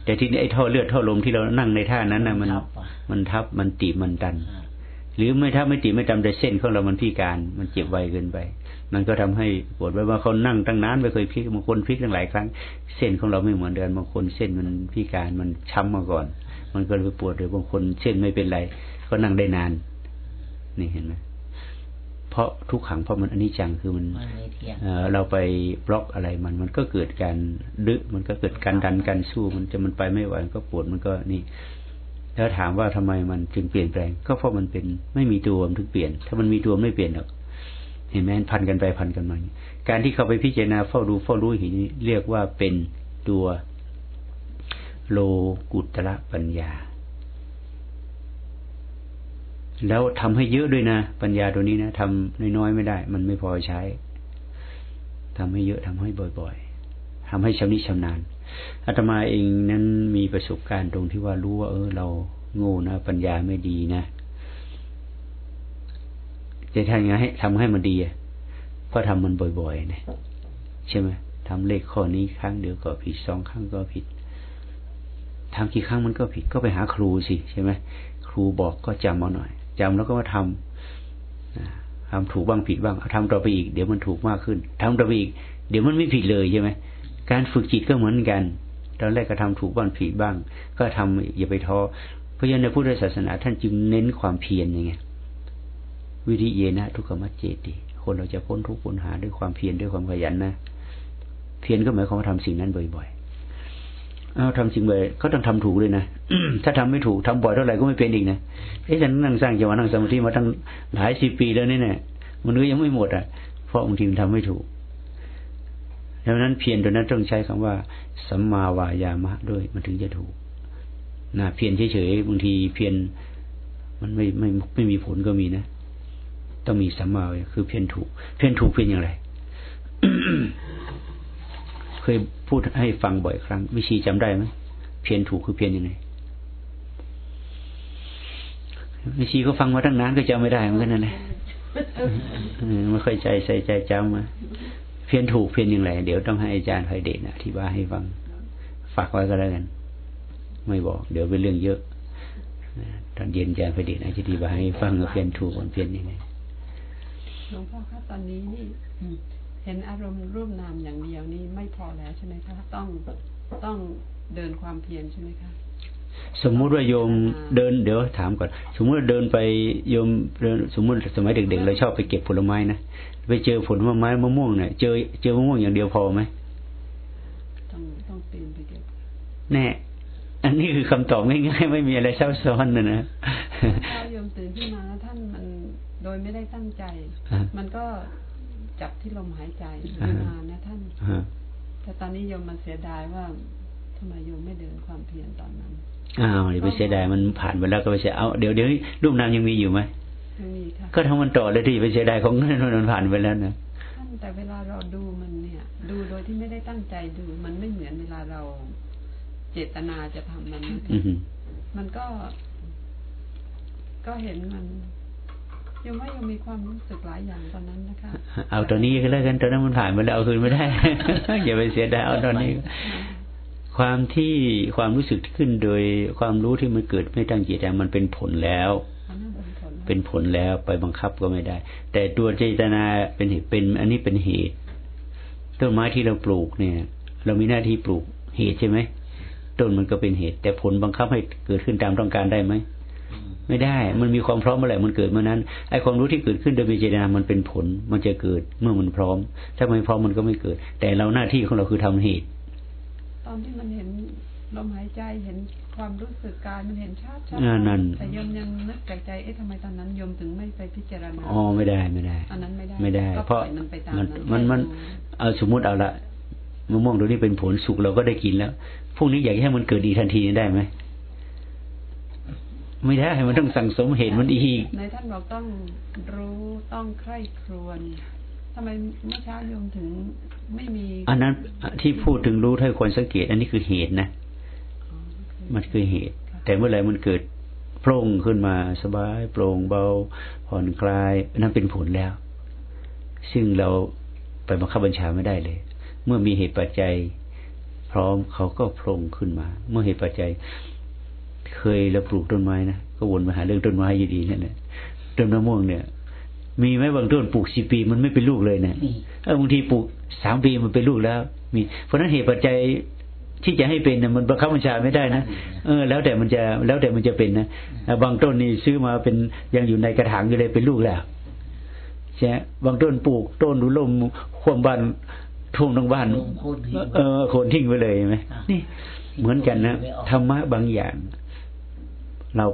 แต่ทีนี้ไอ้ท่อเลือดท่อลมที่เรานั่งในท่านั้นนะมันทับอะมันทับมันตีบมันดันอ่าหรือไม่ถ้าไม่ตีบไม่จำแต่เส้นของเรามันพิการ มันเจ็บไวเกินไป มันก็ทำให้ปวดไว้ว่าเขานั่งตั้งนานไม่เคยพลิกบางคนพลิกตั้งหลายครั้ง เส้นของเราไม่เหมือนเดิมบางคนเส้นมันพิการมันช้ำมาก่อน มันก็เลยไปปวดหรือบางคนเส้นไม่เป็นไร ก็นั่งได้นาน นี่เห็นไหม เพราะทุกขังเพราะมันอนิจจังคือมันมันไม่เที่ยงเอ่อเราไปบล็อกอะไรมันมันก็เกิดการดึมันก็เกิดการดันการสู้มันจะมันไปไม่ไหวมันก็ปวดมันก็นี่แล้วถามว่าทำไมมันจึงเปลี่ยนแปลง ก็เพราะมันเป็นไม่มีตัวมันถึงเปลี่ยน ถ้ามันมีตัวไม่เปลี่ยนหรอกเห็นไหมพันกันไปพันกันมาอย่างนี้การที่เขาไปพิจารณาเฝ้าดูเฝ้ารู้เห็นนี้เรียกว่าเป็นตัวโลกุตระปัญญา แล้วทำให้เยอะด้วยนะ ปัญญาตัวนี้นะทำน้อยๆไม่ได้ มันไม่พอใช้ทำให้เยอะทำให้บ่อย ๆทำให้ชำนิชำนาญอาตมาเองนั้นมีประสบการณ์ตรงที่ว่ารู้ว่า เออ เราโง่นะปัญญาไม่ดีนะจะทำยังไงให้ทำให้มันดีก็ทำมันบ่อยๆนะใช่ไหมทำเลขข้อนี้ครั้งเดียวก็ผิดสองครั้งก็ผิดทำกี่ครั้งมันก็ผิดก็ไปหาครูสิใช่ไหมครูบอกก็จำเอาหน่อย จำแล้วก็มาทำอ่าทำถูกบ้างผิดบ้างเอาทำต่อไปอีก เดี๋ยวมันถูกมากขึ้นทำต่อไปอีก เดี๋ยวมันไม่ผิดเลยใช่ไหมการฝึกจิตก็เหมือนกัน ตอนแรกก็ทำถูกบ้างผิดบ้าง ก็ทำอย่าไปท้อเพราะฉะนั้นในพุทธศาสนาท่านจึงเน้นความเพียรยังไงวิริเยนะ ทุกขมัจเจติ คนเราจะพ้นทุกข์พ้นหาด้วยความเพียรด้วยความขยันนะ เพียรก็หมายความว่าทำสิ่งนั้นบ่อยๆ เอาทำสิ่งบ่อยก็ต้องทำถูกเลยนะถ้าทำไม่ถูกทำบ่อยเท่าไหร่ก็ไม่เป็นอีกนะเอ๊ะฉันนั่งสร้างจังหวะนั่งสมาธิมาตั้งหลายสิบปีแล้วนี่เนี่ยมันก็ยังไม่หมดอะ เพราะบางทีมันทำไม่ถูกดังนั้นเพียรตัวนั้นต้องใช้คำว่าสัมมาวายามะด้วยมันถึงจะถูกนะเพียรเฉยๆบางทีเพียรมันไม่ไม่ไม่มีผลก็มีนะ ต้องมีสัมมาวายคือเพียรถูก เพียรถูกเพียรอย่างไร เคยพูดให้ฟังบ่อยครั้ง วิชีจำได้ไหมเพียรถูกคือเพียรยังไงวิชีก็ฟังมาตั้งนานก็จำไม่ได้เหมือนกันนั่นแหละเออไม่ค่อยใจใส่ใจจำมาเพียรถูกเพียรอย่างไรเดี๋ยวต้องให้อาจารย์ไฟเดชอธิบายให้ฟังฝากไว้ก็แล้วกัน ไม่บอก เดี๋ยวเป็นเรื่องเยอะตอนเย็นอาจารย์ไฟเดชอธิบายให้ฟังว่าเพียรถูกมันเพียรยังไงหลวงพ่อคะตอนนี้นี่เห็นอารมณ์รูปนามอย่างเดียวนี่ไม่พอแล้วใช่ไหมคะ ต้องต้องเดินความเพียรใช่ไหมคะสมมุติว่าโยมเดินเดี๋ยวถามก่อน สมมุติว่าเดินไปโยมเดินสมมุติสมัยเด็กๆเราชอบไปเก็บผลไม้นะไปเจอผลไม้มะม่วงเนี่ยเจอเจอมะม่วงอย่างเดียวพอไหมต้องต้องปีนไปเก็บแน่อันนี้คือคำตอบง่ายๆไม่มีอะไรซับซ้อนนะนะถ้าโยมตื่นขึ้นมาแล้วท่านมันโดยไม่ได้ตั้งใจอ่ามันก็ จับที่ลมหายใจอ่านานนะท่านฮะแต่ตอนนี้โยมมันเสียดายว่าทำไมโยมไม่เดินความเพียรตอนนั้นอ้าวอย่าไปเสียดายมันผ่านไปแล้วก็ไปเสียเอาเดี๋ยวเดี๋ยวรูปนามยังมีอยู่ไหมไม่มีค่ะก็ทำมันต่อเลยที่ไปเสียดายของนั่นมันผ่านไปแล้วนะท่านแต่เวลาเราดูมันเนี่ย ดูโดยที่ไม่ได้ตั้งใจดู มันไม่เหมือนเวลาเราเจตนาจะทำมันนะอืคะอหือมันก็ ก็เห็นมันโยมว่าโยมมีความรู้สึกหลายอย่างตอนนั้นนะคะ เอาตอนนี้ก็แล้วกันตอนนั้นมันผ่านไปแล้วเอาคืนไม่ได้ อย่าไปเสียดายเอาตอนนี้ ความที่ความรู้สึกขึ้นโดยความรู้ที่มันเกิดไม่ตั้งใจแต่มันเป็นผลแล้วอันนั้นเป็นผลเป็นผลแล้วไปบังคับก็ไม่ได้ แต่ตัวเจตนาเป็นเหตุเป็น อันนี้เป็นเหตุ ต้นไม้ที่เราปลูกเนี่ย เรามีหน้าที่ปลูกเหตุใช่ไหมต้นมันก็เป็นเหตุ แต่ผลบังคับให้เกิดขึ้นตามต้องการได้ไหมอืม ไม่ได้ มันมีความพร้อมเมื่อไหร่มันเกิดเมื่อนั้นไอ้ความรู้ที่เกิดขึ้นโดยมีเจตนามันเป็นผล มันจะเกิดเมื่อมันพร้อม ถ้าไม่พร้อมมันก็ไม่เกิด แต่เราหน้าที่ของเราคือทำเหตุ ตอนที่มันเห็นลมหายใจเห็นความรู้สึกกายมันเห็นชัดชัดอ่านั่นแต่โยมยังนึกแปลกใจเอ๊ะทำไมตอนนั้นโยมถึงไม่ไปพิจารณาอ๋อไม่ได้ไม่ได้อันนั้นไม่ได้ไม่ได้ก็เพราะปล่อยมันไปตามมันนั้นมันมันแค่ดูเอาสมมุติเอาละมะม่วงตัวนี้เป็นผลสุกเราก็ได้กินแล้วพรุ่งนี้อยากให้มันเกิดอีกทันทีได้ไหม ไม่ได้มันต้องสั่งสมเหตุมันอีกในท่านบอกต้องรู้ต้องใคร่ครวญทำไมเมื่อเช้าโยมถึงไม่มี อันนั้นที่พูดถึงรู้ให้คนสังเกต อันนี้คือเหตุนะอ๋อมันคือเหตุ แต่เมื่อไหร่มันเกิดโปร่งขึ้นมาสบาย โปร่งเบา ผ่อนคลายอันนั้นเป็นผลแล้ว ซึ่งเราไปบังคับบัญชาไม่ได้เลย เมื่อมีเหตุปัจจัย พร้อมเขาก็โผล่ขึ้นมา เมื่อเหตุปัจจัย เคยเราปลูกต้นไม้นะก็วนมาหาเรื่องต้นไม้อยู่ดีนั่นแหละต้นมะม่วงเนี่ย มีไหมบางต้นปลูกสิปีมันไม่เป็นลูกเลยเนะนี่เออบางทีปลูกสามปีมันเป็นลูกแล้ว มีเพราะฉะนั้นเหตุปัจจัยที่จะให้เป็นนะมันบังคับบัญชาไม่ได้นะเออ แล้วแต่มันจะแล้วแต่มันจะเป็นนะอะบางต้นนี่ซื้อมาเป็นยังอยู่ในกระถางอยู่เลยเป็นลูกแล้วใช่ไหมบางต้นปลูกต้นดูลมควมบ้านทุ่งทั้งบ้านลงโคนทิ้งเออโคนทิ้งไปเลยเห็นไหมอะนี่เหมือนกันนะไม่ออกธรรมะบางอย่าง เรา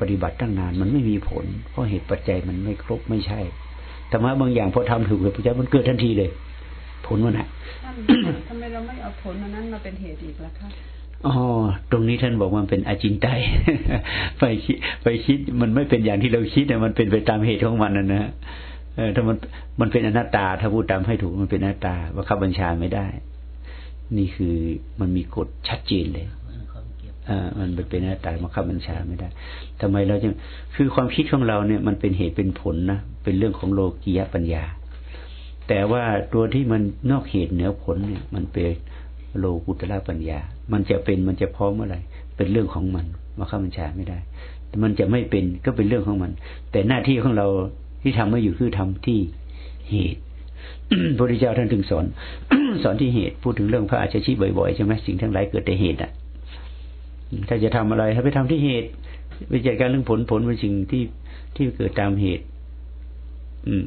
ปฏิบัติตั้งนานมันไม่มีผล เพราะเหตุปัจจัยมันไม่ครบไม่ใช่ธรรมะบางอย่างพอทำถูกเหตุปัจจัยมันเกิดทันทีเลย ผลมันอะท่านทำไมเราไม่เอาผลอันนั้นมาเป็นเหตุอีกล่ะคะอ๋อตรงนี้ท่านบอกว่ามันเป็นอาจินไตยไปคิดไปคิดมันไม่เป็นอย่างที่เราคิดเนี่ยมันเป็นไปตามเหตุของมันนะนะเออถ้ามันมันเป็นอนัตตา ถ้าพูดตามให้ถูกมันเป็นอนัตตาว่าขับบัญชาไม่ได้ นี่คือมันมีกฎชัดเจนเลย มันความเก็บอ่ามันเป็นหน้าตายมาขับบัญชาไม่ได้ทำไมเราจะคือความคิดของเราเนี่ย มันเป็นเหตุเป็นผลนะเป็นเรื่องของโลกียปัญญา แต่ว่าตัวที่มันนอกเหตุเหนือผลเนี่ย มันเป็นโลกุตระปัญญา มันจะเป็นมันจะพร้อมเมื่อไหร่เป็นเรื่องของมันมาขับบัญชาไม่ได้แต่มันจะไม่เป็นก็เป็นเรื่องของมัน แต่หน้าที่ของเราที่ทำไม่อยู่คือทำที่เหตุพระพุทธเจ้าท่านถึงสอน สอนที่เหตุพูดถึงเรื่องพระอาชาชีบ่อยๆใช่ไหมสิ่งทั้งหลายเกิดแต่เหตุอะ ถ้าจะทำอะไรให้ไปทำที่เหตุไปจัดการเรื่องผลผลเป็นสิ่งที่ที่เกิดตามเหตุ อืม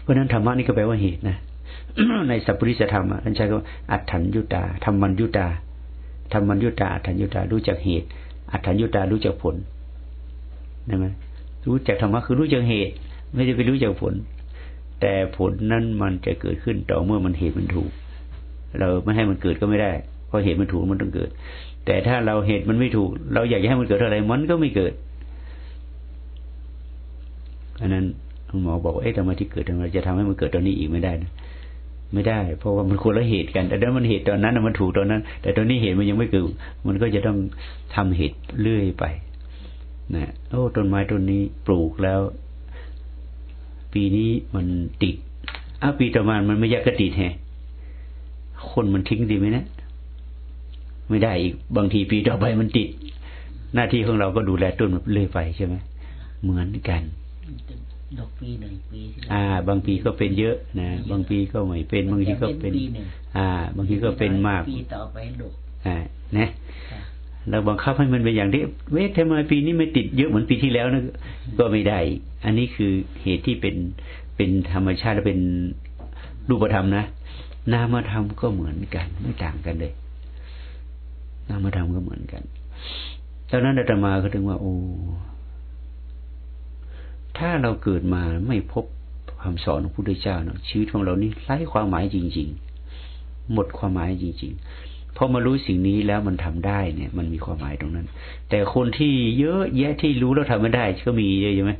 เพราะนั้นธรรมะนี่ก็แปลว่าเหตุนะในสัพพุริสธรรมอะท่านใช้คำว่าอัฏฐัญยุตาธรรมัญยุตาธรรมัญยุตาอัฏฐัญยุตารู้จักเหตุอัฏฐัญยุตารู้จักผลได้ไหมรู้จักธรรมะคือรู้จักเหตุ ไม่ได้ไปรู้จักผล แต่ผลนั้นมันจะเกิดขึ้นต่อเมื่อมันเหตุมันถูก เราไม่ให้มันเกิดก็ไม่ได้เพราะเหตุมันถูกมันต้องเกิด แต่ถ้าเราเหตุมันไม่ถูก เราอยากจะให้มันเกิดอะไรมันก็ไม่เกิดอันนั้นหมอบอกว่าเอ๊ะทำไมที่เกิดทำไมจะทำให้มันเกิดตอนนี้อีกไม่ได้นะไม่ได้ เพราะว่ามันคนละเหตุกัน แต่ถ้ามันเหตุตอนนั้นมันถูกตอนนั้น แต่ตอนนี้เหตุมันยังไม่เกิด มันก็จะต้องทำเหตุเรื่อยไปนะโอ้ต้นไม้ต้นนี้ปลูกแล้ว ปีนี้มันติดอ้าปีต่อมามันไม่อยากกระติดแฮะคนมันทิ้งดีไหมนะ ไม่ได้อีกบางทีปีต่อไปมันติด หน้าที่ของเราก็ดูแลต้นมันเรื่อยไปใช่ไหมเหมือนกันดอกปีหนึ่งปีที่แล้วอ่า บางปีก็เป็นเยอะนะ บางปีก็ไม่เป็น บางทีก็เป็นปีหนึ่งอ่า บางทีก็เป็นมากปีต่อไปดกอ่านะค่ะเราบังคับให้มันเป็นอย่างที่เว้ยทำไมปีนี้ไม่ติดเยอะเหมือนปีที่แล้วนะก็ไม่ได้ อันนี้คือเหตุที่เป็นเป็นธรรมชาติและเป็นรูปธรรมนะนามธรรมก็เหมือนกันไม่ต่างกันเลย นามธรรมก็เหมือนกันตอนนั้นอาตมาก็ถึงว่าโอ้ถ้าเราเกิดมาไม่พบคำสอนของพระพุทธเจ้าเนาะชีวิตของเรานี่ไร้ความหมายจริง ๆ หมดความหมายจริง ๆ พอมารู้สิ่งนี้แล้วมันทำได้เนี่ย มันมีความหมายตรงนั้น แต่คนที่เยอะแยะที่รู้แล้วทำไม่ได้ก็มีเยอะใช่ไหม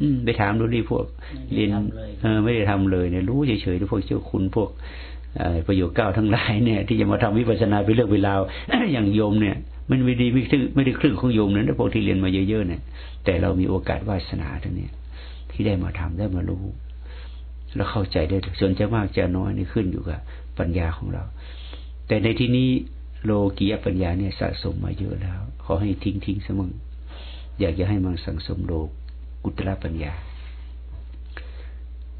อืมไปถามดูดิพวกไม่เรียนได้ทำเลยเออ ไม่ได้ทำเลยเนี่ยรู้เฉยๆพวกเจ้าคุณพวกเอ่อ ประโยชน์เก้าทั้งหลายเนี่ยที่จะมาทำวิปัสสนาเป็นเรื่องเวลาอย่างโยมเนี่ย มันไม่ดีไม่ถึงไม่ได้ครึ่งของโยมนะพวกที่เรียนมาเยอะๆเนี่ย แต่เรามีโอกาสวาสนาทั้งนี้ที่ได้มาทำได้มารู้ แล้วเข้าใจได้ส่วนจะมากจะน้อยนี่ขึ้นอยู่กับปัญญาของเรา แต่ในที่นี้โลกียปัญญาเนี่ยสะสมมาเยอะแล้วขอให้ทิ้งทิ้งสมั่งอยากจะให้มันสังสมโลกุตระปัญญา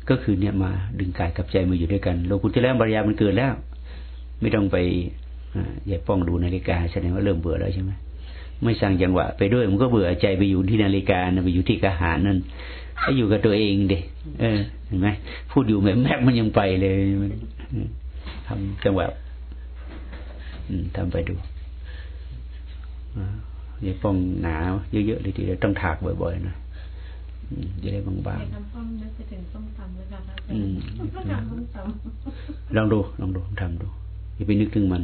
ก็คือเนี่ยมาดึงกายกับใจมาอยู่ด้วยกันโลกุตระปัญญามันเกิดแล้ว ไม่ต้องไปอ่าอย่าป้องดูนาฬิกาแสดงว่าเริ่มเบื่อแล้วใช่ไหมไม่สั่งจังหวะไปด้วย มันก็เบื่อใจไปอยู่ที่นาฬิกานะไปอยู่ที่กระหานั่นให้อยู่กับตัวเองเด็เออเห็นไหมพูดอยู่แบบแมบมันยังไปเลยมันอืมทำจังหวะอืมทำไปดูอ่าอย่าป้องหนาเยอะๆเลยทีเดียวต้องถากบ่อยๆนะ จะได้บางไปๆทำป้อมนึกไปถึงส้มตำเลยค่ะพระอาจารอืย์มก็ทำส้มตำลองดูลองดูทำดูอย่าไปนึกถึงมัน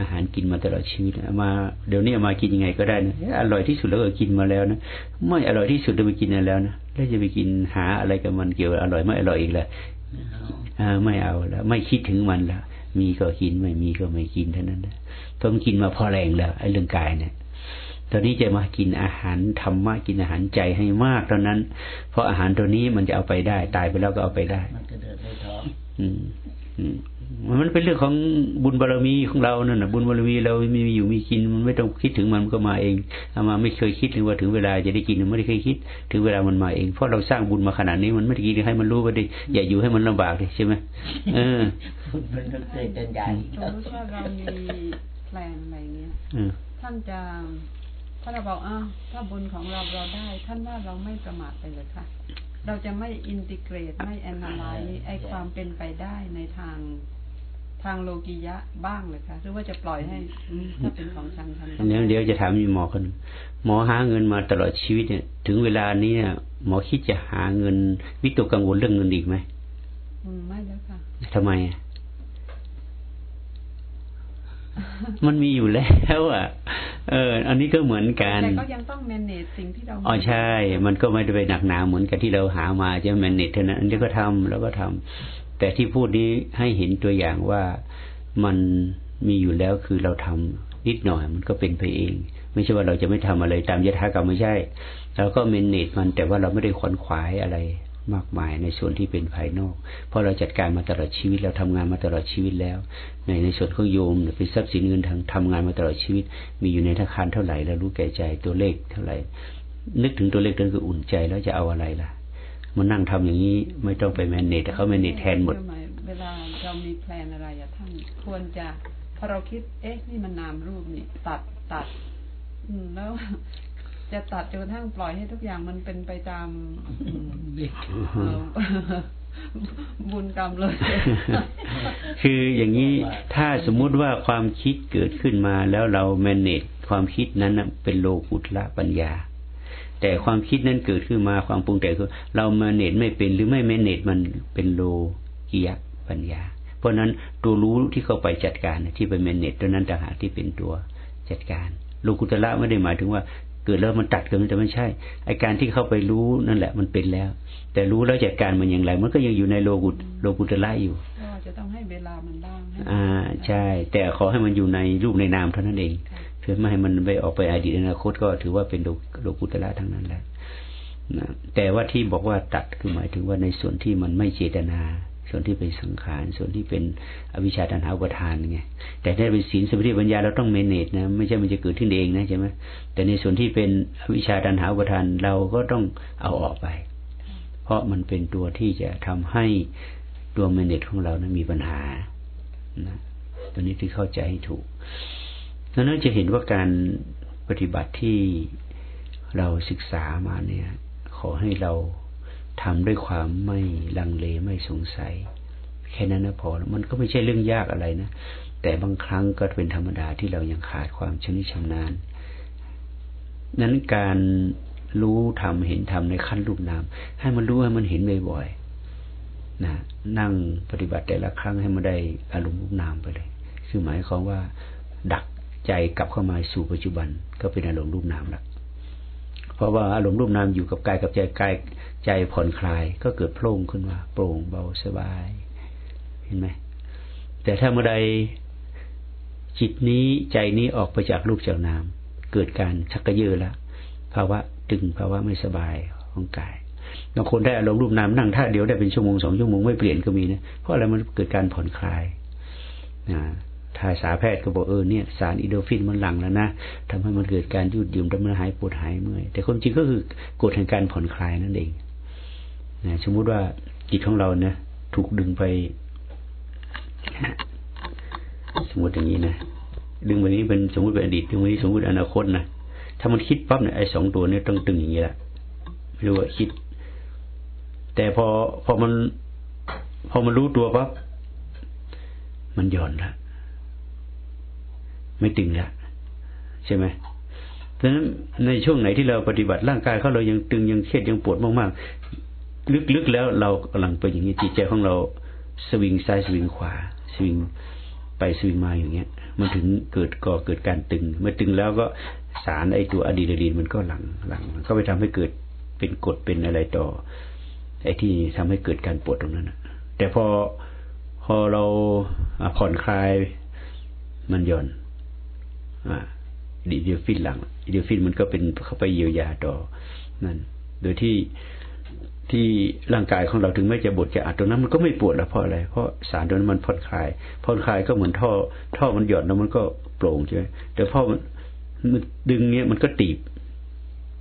อาหารกินมาตลอดชีวิตเอามาเดี๋ยวนี้เอามากินยังไงก็ได้นะอร่อยที่สุดแล้วก็กินมาแล้วนะไม่อร่อยที่สุดแล้วไปกินแล้วนะแล้วจะไปกินหาอะไรกับมันเกี่ยวกับอร่อยไม่อร่อยอีกแล้วเอาอ่าไม่เอาแล้วไม่คิดถึงมันแล้วมีก็กินไม่มีก็ไม่กินเท่านั้นนะต้องกินมาพอแรงแล้วไอ้เรื่องกายเนี่ย ตอนนี้จะมากินอาหารธรรมะกินอาหารใจให้มากเท่านั้น เพราะอาหารตัวนี้มันจะเอาไปได้ ตายไปแล้วก็เอาไปได้ มันจะเดินในท้องอืมอืมมันเป็นเรื่องของบุญบารมีของเรานั่นนะบุญบารมีเรามีอยู่มีกิน มันไม่ต้องคิดถึงมันมันก็มาเองเอามาไม่เคยคิดถึงว่าถึงเวลาจะได้กินมันไม่ได้เคยคิด ถึงเวลามันมาเองเพราะเราสร้างบุญมาขนาดนี้มันไม่ได้กินให้มันรู้ไปดิอย่าอยู่ให้มันลำบากดิใช่ไหมเออมันต้องเกิดจนใหญ่สมมติว่าเรามีแพลนอะไรเงี้ยอืมท่านจะ ถ้าเราบอกอ้าวถ้าบุญของเราเราได้ ท่านว่าเราไม่ประมาทไปเลยค่ะ เราจะไม่อินทิเกรตไม่แอนนาไลซ์ไอความเป็นไปได้ในทางทางโลกิยะบ้างเลยค่ะหรือว่าจะปล่อยให้อืมถ้าเป็นของฉันฉันต้องเดี๋ยวเดี๋ยวจะถามมีหมอคนหนึ่งหมอหาเงินมาตลอดชีวิตเนี่ย ถึงเวลานี้เนี่ยหมอคิดจะหาเงินวิตกกังวลเรื่องเงินอีกไหมอืมไม่แล้วค่ะทำไมอะ มันมีอยู่แล้วอะ เออ อันนี้ก็เหมือนกันแต่ก็ยังต้อง manage สิ่งที่เรามีอ๋อใช่ มันก็ไม่ได้ไปหนักหนาเหมือนกับที่เราหามาใช่ไหมแมนเนตเท่านั้นอันนี้ก็ทำแล้วก็ทำแต่ที่พูดนี้ให้เห็นตัวอย่างว่ามันมีอยู่แล้วคือเราทำนิดหน่อย มันก็เป็นไปเอง ไม่ใช่ว่าเราจะไม่ทำอะไรตามยถากรรมไม่ใช่เราก็เมนเนตมันแต่ว่าเราไม่ได้ขวนขวายอะไร มากมายในส่วนที่เป็นภายนอก เพราะเราจัดการมาตลอดชีวิตเราทำงานมาตลอดชีวิตแล้ว ในในส่วนของโยมเนี่ยเป็นทรัพย์สินเงินทางทำงานมาตลอดชีวิต มีอยู่ในธนาคารเท่าไหร่แล้วรู้แก่ใจตัวเลขเท่าไหร่ นึกถึงตัวเลขนั้นคืออุ่นใจแล้วจะเอาอะไรล่ะมันนั่งทำอย่างนี้ไม่ต้องไปแมนเนตแต่เขาแมนเนตแทนหมดเวลาเรามีแพลนอะไรอะท่านควรจะพอเราคิด เอ๊ะ นี่มันนามรูปนี่ ตัดตัดอืมแล้ว จะตัดจนกระทั่งปล่อยให้ทุกอย่างมันเป็นไปตามอืมเอ่อบุญกรรมเลย คืออย่างนี้ถ้าสมมุติว่าความคิดเกิดขึ้นมาแล้วเราแมนเนจความคิดนั้นน่ะเป็นโลกุตละปัญญา แต่ความคิดนั้นเกิดขึ้นมาความปรุงแต่งคือเราแมนเนจไม่เป็นหรือไม่แมนเนจมันเป็นโลกิยะปัญญา เพราะฉะนั้นตัวรู้ที่เข้าไปจัดการน่ะที่ไปแมนเนจตัวนั้นต่างหากที่เป็นตัวจัดการโลกุตละไม่ได้หมายถึงว่า เกิดแล้วมันตัดกันแต่ไม่ใช่ไอการที่เข้าไปรู้นั่นแหละมันเป็นแล้ว แต่รู้แล้วจัดการมันอย่างไร มันก็ยังอยู่ในโลกุตโลกุตละอยู่ก็จะต้องให้เวลามันบ้างให้มันอ่าใช่ แต่ขอให้มันอยู่ในรูปในนามเท่านั้นเองค่ะเพื่อไม่ให้มันไปออกไปอดีตอนาคตก็ถือว่าเป็นโลโลกุตละทั้งนั้นแหละนะแต่ว่าที่บอกว่าตัดคือหมายถึงว่าในส่วนที่มันไม่เจตนา ส่วนที่เป็นสังขาร ส่วนที่เป็นอวิชชาตันหาอุปทานไงแต่ถ้าเป็นศีลสมาธิปัญญาเราต้องเมเนจนะไม่ใช่มันจะเกิดขึ้นเองนะใช่ไหมแต่ในส่วนที่เป็นอวิชชาตันหาอุปทานเราก็ต้องเอาออกไป เพราะมันเป็นตัวที่จะทำให้ตัวเมเนจของเรานะมีปัญหานะตัวนี้ที่เข้าใจให้ถูกดังนั้นจะเห็นว่าการปฏิบัติที่เราศึกษามาเนี่ย ขอให้เรา ทำด้วยความไม่ลังเลไม่สงสัย แค่นั้นนะพอแล้วมันก็ไม่ใช่เรื่องยากอะไรนะ แต่บางครั้งก็เป็นธรรมดาที่เรายังขาดความชำนิชำนาญนั้นการรู้ทำเห็นทำในขั้นรูปนามให้มันรู้ให้มันเห็นบ่อยๆนะนั่งปฏิบัติแต่ละครั้งให้มันได้อารมณ์รูปนามไปเลย คือหมายความว่า ดักใจกลับเข้ามาสู่ปัจจุบัน ก็เป็นอารมณ์รูปนามละ เพราะว่าอารมณ์รูปนามอยู่กับกายกับใจกายใจผ่อนคลาย ก็เกิดโพล่งขึ้นมาโปร่งเบาสบาย เห็นไหมแต่ถ้าเมื่อใดจิตนี้ใจนี้ออกไปจากรูปจากนาม เกิดการชักกระเยอละภาวะตึงภาวะไม่สบายของกายบางคนได้อารมณ์รูปนามนั่งท่าเดียวได้เป็นชั่วโมงสองชั่วโมงไม่เปลี่ยนก็มีนะเพราะอะไรมันเกิดการผ่อนคลายนะ ทายสาแพทย์ก็บอกเออเนี่ยสารอิโดฟินมันหลั่งแล้วนะทำให้มันเกิดการยืดหยุ่นทำให้หายปวดหายเมื่อยแต่ความจริงก็คือกฎแห่งการผ่อนคลายนั่นเองนะสมมุติว่าจิตของเราเนี่ยถูกดึงไป สมมติอย่างนี้นะดึงวันนี้เป็นสมมติเป็นอดีตดึงวันนี้สมมติอนาคตนะถ้ามันคิดปั๊บเนี่ยไอ้สองตัวเนี่ยต้องตึงอย่างนี้แหละไม่รู้ว่าคิด แต่พอพอมัน พอมันรู้ตัวปั๊บมันหย่อนละ ไม่ตึงละใช่ไหมเพราะฉะนั้นในช่วงไหนที่เราปฏิบัติร่างกายเขาเรายังตึงยังเครียดยังปวดมากๆ ลึกๆแล้วเรากำลังเป็นอย่างนี้จิตใจของเราสวิงซ้ายสวิงขวา สวิงไปสวิงมาอย่างเงี้ย มันถึงเกิดก่อเกิดการตึง เมื่อตึงแล้วก็สารไอตัวอะดรีนาลีนมันก็หลังหลังมันก็ไปทำให้เกิดเป็นกดเป็นอะไรต่อ ไอ้ที่ทำให้เกิดการปวดตรงนั้นนะแต่พอพอเราผ่อนคลายมันหย่อน อดีเดียฟินหลังเดียฟินมันก็เป็นเข้าไปเยียวยาต่อนั่น โดยที่ที่ร่างกายของเราถึงแม้จะบดจะอัดตรงนั้นมันก็ไม่ปวดแล้วเพราะอะไร เพราะสารตัวนั้นมันผ่อนคลายผ่อนคลายก็เหมือนท่อ ท่อมันหย่อนแล้วมันก็โปร่งใช่ไหมแต่พอมันมันดึงเนี้ยมันก็ตีบ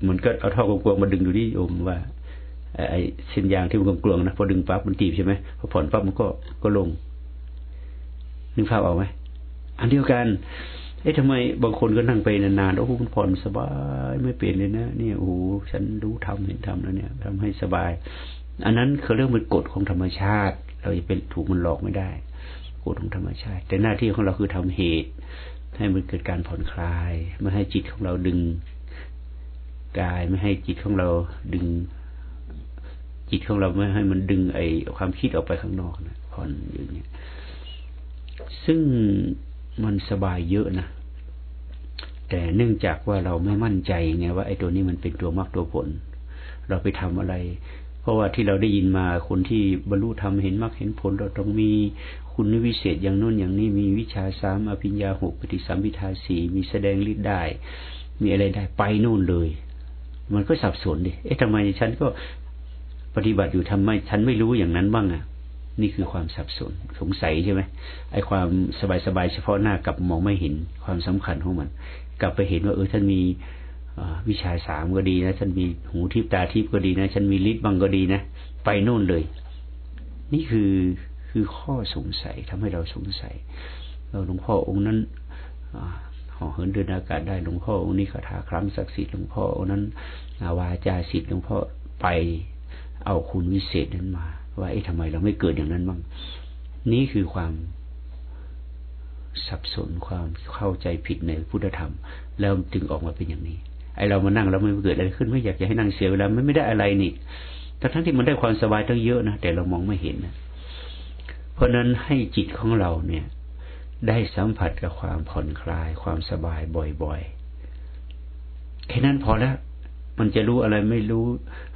มันก็เอาท่อกลวงๆมาดึงดูที่โยมว่าไอ้เส้นยางที่มันกลวงๆนะพอดึงปั๊บมันตีบใช่ไหมพอผ่อนปั๊บมันก็ก็ลงนึกภาพออกไหมอันเดียวกัน เอ๊ะทำไมบางคนก็นั่งไปนานๆโอ้โหมันผ่อนสบายไม่เปลี่ยนเลยนะเนี่ยโอ้โหฉันรู้ทำเห็นทำแล้วเนี่ยทำให้สบาย อันนั้นคือเรื่องมันกฎของธรรมชาติ เราจะเป็นถูกมันหลอกไม่ได้กฎของธรรมชาติ แต่หน้าที่ของเราคือทำเหตุ ให้มันเกิดการผ่อนคลาย ไม่ให้จิตของเราดึงกายไม่ให้จิตของเราดึง จิตของเราไม่ให้มันดึงไอความคิดออกไปข้างนอกนะผ่อนอย่างเงี้ยซึ่งมันสบายเยอะนะ แต่เนื่องจากว่าเราไม่มั่นใจไงว่าไอ้ตัวนี้มันเป็นตัวมรรคตัวผล เราไปทำอะไร เพราะว่าที่เราได้ยินมาคนที่บรรลุธรรมเห็นมรรคเห็นผลเราต้องมีคุณวิเศษอย่างนู้นอย่างนี้มีวิชาสามอภิญญาหกปฏิสัมพิทาสีมีแสดงฤทธิ์ได้ มีอะไรได้ไปนู่นเลย มันก็สับสนดิเอ๊ะทำไมฉันก็ปฏิบัติอยู่ทำไม ฉันไม่รู้อย่างนั้นบ้างอะ่ะ นี่คือความสับสนสงสัยใช่ไหมไอ้ความสบายๆเฉพาะหน้ากับมองไม่เห็นความสำคัญของมัน กลับไปเห็นว่าเออท่านมีวิชาสามก็ดีนะท่านมีหูทิพตาทิพก็ดีนะ ฉันมีฤทธิ์บังก็ดีนะ ไปโน่นเลย นี่คือคือข้อสงสัยทำให้เราสงสัย เราหลวงพ่อองค์นั้นห่อเหินเดินอากาศได้หลวงพ่อองค์นี้คาถาครั้งศักดิ์สิทธิ์หลวงพ่อองค์นั้นวาจาสิทธิ์หลวงพ่อไปเอาคุณวิเศษนั้นมา ว่าไอ้ทำไมเราไม่เกิดอย่างนั้นบ้างนี่คือความสับสนความเข้าใจผิดในพุทธธรรม แล้วจึงออกมาเป็นอย่างนี้ ไอเรามานั่งเราไม่เกิดอะไรขึ้นไม่อยากจะให้นั่งเสียเวลาไม่ไม่ได้อะไรนี่แต่ทั้งที่มันได้ความสบายตั้งเยอะนะแต่เรามองไม่เห็นนะเพราะนั้นให้จิตของเราเนี่ย ได้สัมผัสกับความผ่อนคลาย ความสบายบ่อยๆแค่นั้นพอแล้วมันจะรู้อะไรไม่รู้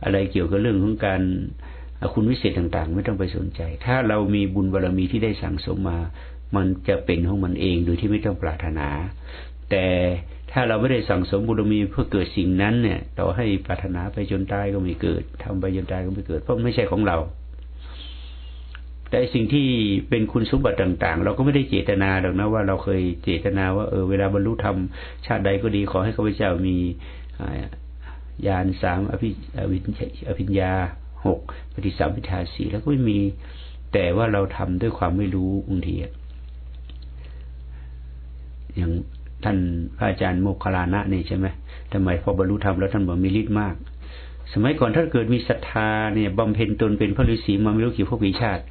อะไรเกี่ยวกับเรื่องของการ คุณวิเศษต่างๆ ไม่ต้องไปสนใจ ถ้าเรามีบุญบารรมีที่ได้สั่งสมมา มันจะเป็นของมันเองโดยที่ไม่ต้องปรารถนา แต่ถ้าเราไม่ได้สั่งสมบุญบารมีเพื่อเกิดสิ่งนั้นเนี่ยเราให้ปรารถนาไปจนตายก็ไม่เกิดทำไปจนตายก็ไม่เกิด เพราะไม่ใช่ของเรา แต่สิ่งที่เป็นคุณสมบัติต่าง ๆ เราก็ไม่ได้เจตนาหรอกนะว่าเราเคยเจตนาว่าเออเวลาบรรลุธรรมชาติใดก็ดีขอให้ข้าพเจ้ามีญาณสามอภิอภิญญา หกปฏิสัมพิทาสีแล้วก็ไม่มี แต่ว่าเราทำด้วยความไม่รู้บางทีอย่างท่านพระอาจารย์โมคคลานะนี่ใช่ไหมทำไมพอบรรลุธรรมแล้วท่านบอกมีฤทธิ์มาก สมัยก่อนถ้าเกิดมีศรัทธาเนี่ยบำเพ็ญตนเป็นพระฤาษีมาไม่รู้กี่พวกปีชาติ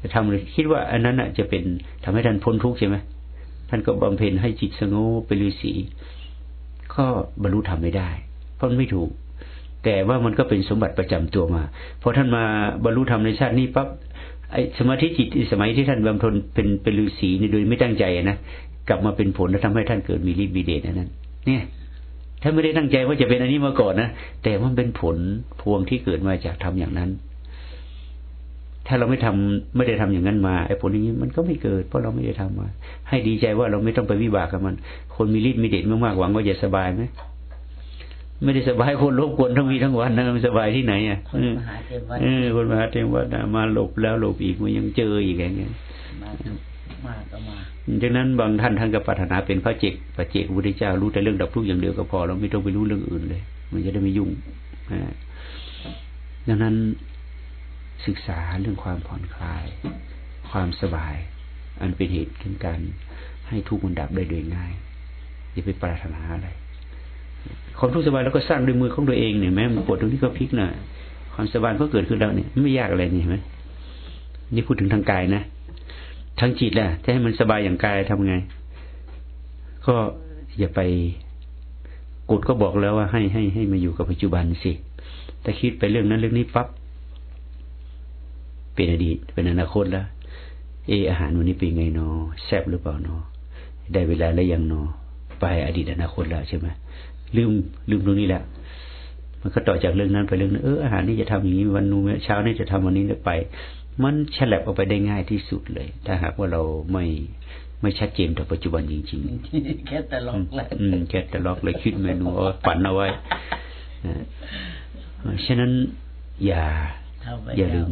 จะทำเลยคิดว่าอันนั้นอะจะเป็นทำให้ท่านพ้นทุกข์ใช่ไหมท่านก็บำเพ็ญให้จิตสงบเป็นฤาษีก็บรรลุธรรมไม่ได้ เพราะไม่ถูก แต่ว่ามันก็เป็นสมบัติประจำตัวมาพอท่านมาบรรลุธรรมในชาตินี้ปั๊บไอ้สมาธิจิตสมัยที่ท่านบำเพ็ญเป็นเป็นฤาษีนี่โดยไม่ตั้งใจนะกลับมาเป็นผลแล้วทำให้ท่านเกิดมีฤทธิ์มีเดชนั้น เนี่ยท่านไม่ได้ตั้งใจว่าจะเป็นอันนี้มาก่อนนะแต่มันเป็นผลพวงที่เกิดมาจากทำอย่างนั้น ถ้าเราไม่ทำไม่ได้ทำอย่างนั้นมาไอ้ผลอย่างนี้มันก็ไม่เกิด เพราะเราไม่ได้ทำมา ให้ดีใจว่าเราไม่ต้องไปวิบากกับมัน คนมีฤทธิ์มีเดชมากๆหวังว่าจะสบายไหม ไม่ได้สบายคนรบกวนทั้งวีทั้งวันนะมันสบายที่ไหนอะคนมหาเทวดาคนมหาเทวดามาหลบแล้วหลบอีกมันยังเจออีกอย่างเงี้ยมาก็มาดังนั้นบางท่านท่านก็ปรารถนาเป็นพระเจกพระเจกพระพุทธเจ้ารู้แต่เรื่องดับทุกข์อย่างเดียวก็พอเราไม่ต้องไปรู้เรื่องอื่นเลย มันจะได้ไม่ยุ่งดังนั้นศึกษาเรื่องความผ่อนคลาย ความสบาย อันเป็นเหตุของการให้ทุกข์มันดับได้โดยง่ายอย่าไปปรารถนาอะไร ความทุกข์สบายเราก็สร้างด้วยมือของตัวเองเนี่ยแม้มันปวดตรงนี้ก็พลิกหน่อยความสบายก็เกิดขึ้นแล้วเนี่ยไม่ยากอะไรนี่เห็นไหมนี่พูดถึงทางกายนะทางจิตแหละจะให้มันสบายอย่างกายทำไง ก็อย่าไปกดก็บอกแล้วว่าให้ให้ให้มาอยู่กับปัจจุบันสิแต่คิดไปเรื่องนั้นเรื่องนี้ปั๊บเป็นอดีตเป็นอนาคตแล้วเออาหารวันนี้เป็นไงนอแซ่บหรือเปล่านอได้เวลาแล้วยังนอไปอดีตอนาคตแล้วใช่ไหม ลืมลืมตรงนี้แหละ มันก็ต่อจากเรื่องนั้นไปเรื่องนั้นเอออาหารนี่จะทำอย่างนี้วันนู้นเช้านี่จะทำวันนี้ไป มันฉลับออกไปได้ง่ายที่สุดเลย ถ้าหากว่าเราไม่ไม่ชัดเจนต่อปัจจุบันจริงแค่ตลกเลยๆอืมแค่แต่ล็อกเลยคิดเมนูเอาฝันเอาไว้นะฉะนั้นอย่าทำไปอย่าแล้ลืวม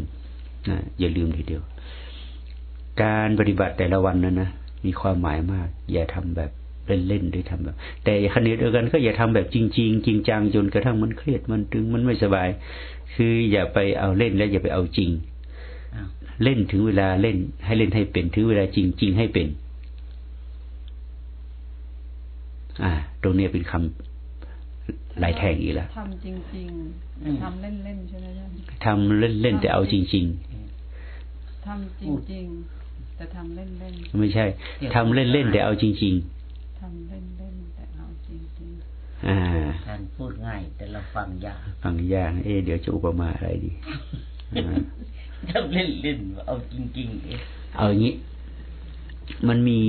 นะอย่าลืมทีเดียว การปฏิบัติแต่ละวันนั้นนะมีความหมายมาก อย่าทำแบบ เล่นๆหรือทำแบบ แต่ขณะเดียวกันก็อย่าทำแบบจริง ๆ จริงจังจนกระทั่งมันเครียดมันตึงมันไม่สบาย คืออย่าไปเอาเล่นแล้วอย่าไปเอาจริงอ้าวเล่นถึงเวลาเล่น ให้เล่นให้เป็นถึงเวลาจริงจริงให้เป็น อ่า ตรงเนี้ยเป็นคำหลายแทงอีกแล้วทำจริงอืมๆทำเล่นๆใช่ไหมท่านทำเล่นเล่นๆแต่เอาจริงทำจริงๆแต่ทำเล่นๆไม่ใช่ทำเล่นเล่นๆแต่เอาจริงๆ ทำเล่นๆแต่เอาจริงๆอ่าท่านพูดง่าย แต่เราฟังยากฟังยากเอ๊ะเดี๋ยวจะอุปมาอะไรดีอ่าทำเล่นเล่นๆเอาจริงๆเอ๊ะเอาอย่างนี้ มันมี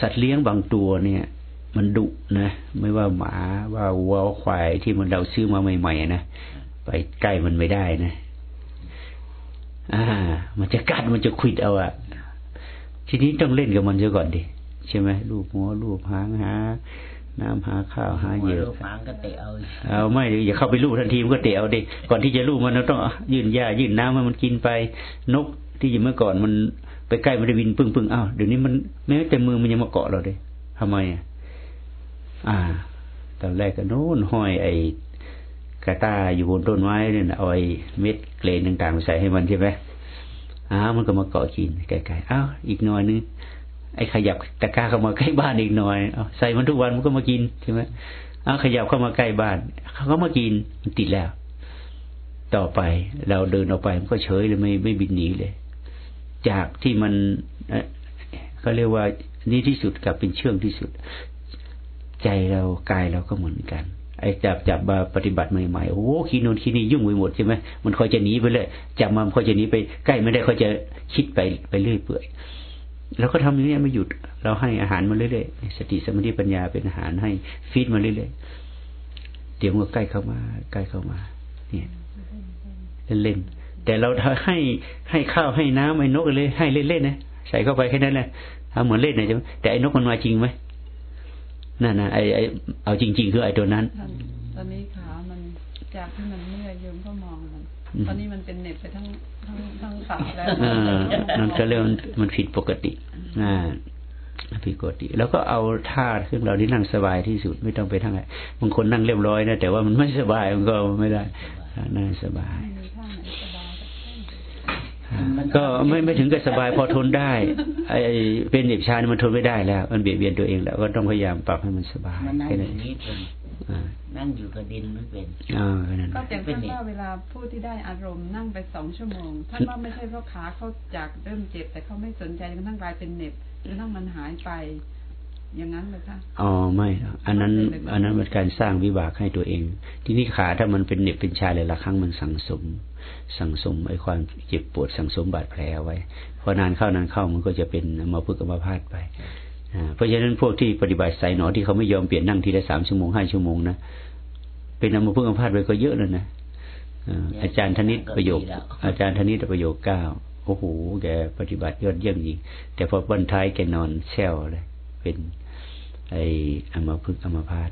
สัตว์เลี้ยงบางตัวเนี่ย มันดุนะไม่ว่าหมาว่าวัวควายที่มันเราซื้อมาใหม่ๆนะไปใกล้มันไม่ได้นะ อ่า มันจะกัดมันจะขวิดเอาอะทีนี้ต้องเล่นกับมันเสียก่อนดิ ใช่ไหมลูบหัวลูบหางหา น้ำหาข้าวหาเหยื่อลูกหางก็เตะเอาเอาไม่อย่าเข้าไปลูบทันทีมันก็เตะเอาดิก่อนที่จะลูบมันเราต้องยื่นหญ้ายื่นน้ำให้มันกินไปนกที่อยู่เมื่อก่อนมันไปใกล้มันได้บินปึ้งปึ้งอ้าวเดี๋ยวนี้มันแม้แต่มือมันยังมาเกาะเราเลยทำไมอะอ่าตอนแรกก็โน่นห้อยไอ้กระต้าอยู่บนต้นไม้เนี่ยนะเอาไอ้เม็ดเกลนต่างๆมาใส่ให้มันใช่ไหมอ้าวมันก็มาเกาะกินไกลๆอ้าวอีกหน่อยนึง ไอ้ขยับตะกร้าเข้ามาใกล้บ้านอีกหน่อยเอาใส่มันทุกวันมันก็มากินใช่ไหมเอาขยับเข้ามาใกล้บ้านเขาก็มากินมันติดแล้ว ต่อไปเราเดินออกไปมันก็เฉยเลยไม่ไม่บินหนีเลย จากที่มันเอ่อเขาเรียกว่านี่ที่สุดกับเป็นเชื่องที่สุด ใจเรากายเราก็เหมือนกันไอ้จับจับมาปฏิบัติใหม่ๆ โอ้โหขี้นนขี้นี่ยุ่งไปหมดใช่ไหมมันคอยจะหนีไปเลยจับมามันคอยจะหนีไปใกล้ไม่ได้คอยจะคิดไปไปเรื่อยเปื่อย แล้วก็ทำอย่างนี้ไม่หยุด เราให้อาหารมาเรื่อยๆ สติสมาธิปัญญาเป็นอาหารให้ฟีดมาเรื่อยๆ เดี๋ยวมันใกล้เข้ามา ใกล้เข้ามา เนี่ยเล่นๆ แต่เราให้ให้ข้าวให้น้ำไอ้นกเลย ให้เล่นๆนะ ใส่เข้าไปแค่นั้นแหละทำเหมือนเล่นนะใช่ไหมแต่ไอ้นกมันมาจริงไหมนั่นนะไอ้ไอ้เอาจริง ๆ คือไอ้ตัวนั้นท่านตอนนี้ขา มันจากที่มันเมื่อยโยมก็มองมัน ตอนนี้มันเป็นเน็บไปทั้ง ทั้งทั้งขาแล้วอ่านั่นก็เรียกว่ามันผิดปกติอ่าผิดปกติ แล้วก็เอาท่าเครื่องเราที่นั่งสบายที่สุดไม่ต้องไปทั้งไหนบางคนนั่งเรียบร้อยนะแต่ว่ามันไม่สบายมันก็ไม่ได้นั่งสบายไม่มีท่าไหนสบายแบบก็ไม่ไม่ถึงกับสบายพอทนได้ ไอ้เป็นเด็กชายมันทนไม่ได้แล้ว มันเบียดเบียนตัวเองแล้วก็ต้องพยายามปรับให้มันสบายมันนั่งแค่อนั้นย่าง นี้เป็นอ่านั่งอยู่กับดินไม่เป็นอ่าแค่นั้นก็อย่างท่านว่าเวลาผู้ที่ได้อารมณ์นั่งไปสองชั่วโมงท่านว่าไม่ใช่เพราะขาเขาจากเริ่มเจ็บ แต่เขาไม่สนใจจนกระทั่งกลายเป็นเหน็บจนกระทั่งมันหายไป อย่างนั้นเลยค่ะอ๋อไม่หรอกอันนั้น อันนั้นเป็นการสร้างวิบากให้ตัวเอง ที่นี่ขาถ้ามันเป็นเหน็บเป็นชาเลยละครั้งมันสั่งสม สั่งสมไอ้ความเจ็บปวดสั่งสมบาดแผลเอาไว้พอนานเข้านานเข้ามันก็จะเป็นมาพึกษ์อัมาพาตไปอ่า เพราะฉะนั้นพวกที่ปฏิบัติสายหนอที่เขาไม่ยอมเปลี่ยนนั่งทีละสามชั่วโมงห้าชั่วโมงนะเป็นอัมาพึกษ์อัมาพาตไปก็เยอะเลยนะอ่าอาจารย์ธนิตประโยค อาจารย์ธนิตประโยคเก้าโอ้โหแกปฏิบัติยอดเยี่ยมจริงแต่พอบันท้ายแกนอนแช่วเลยเป็นไอ้อัมาพึกษ์อัมาพาต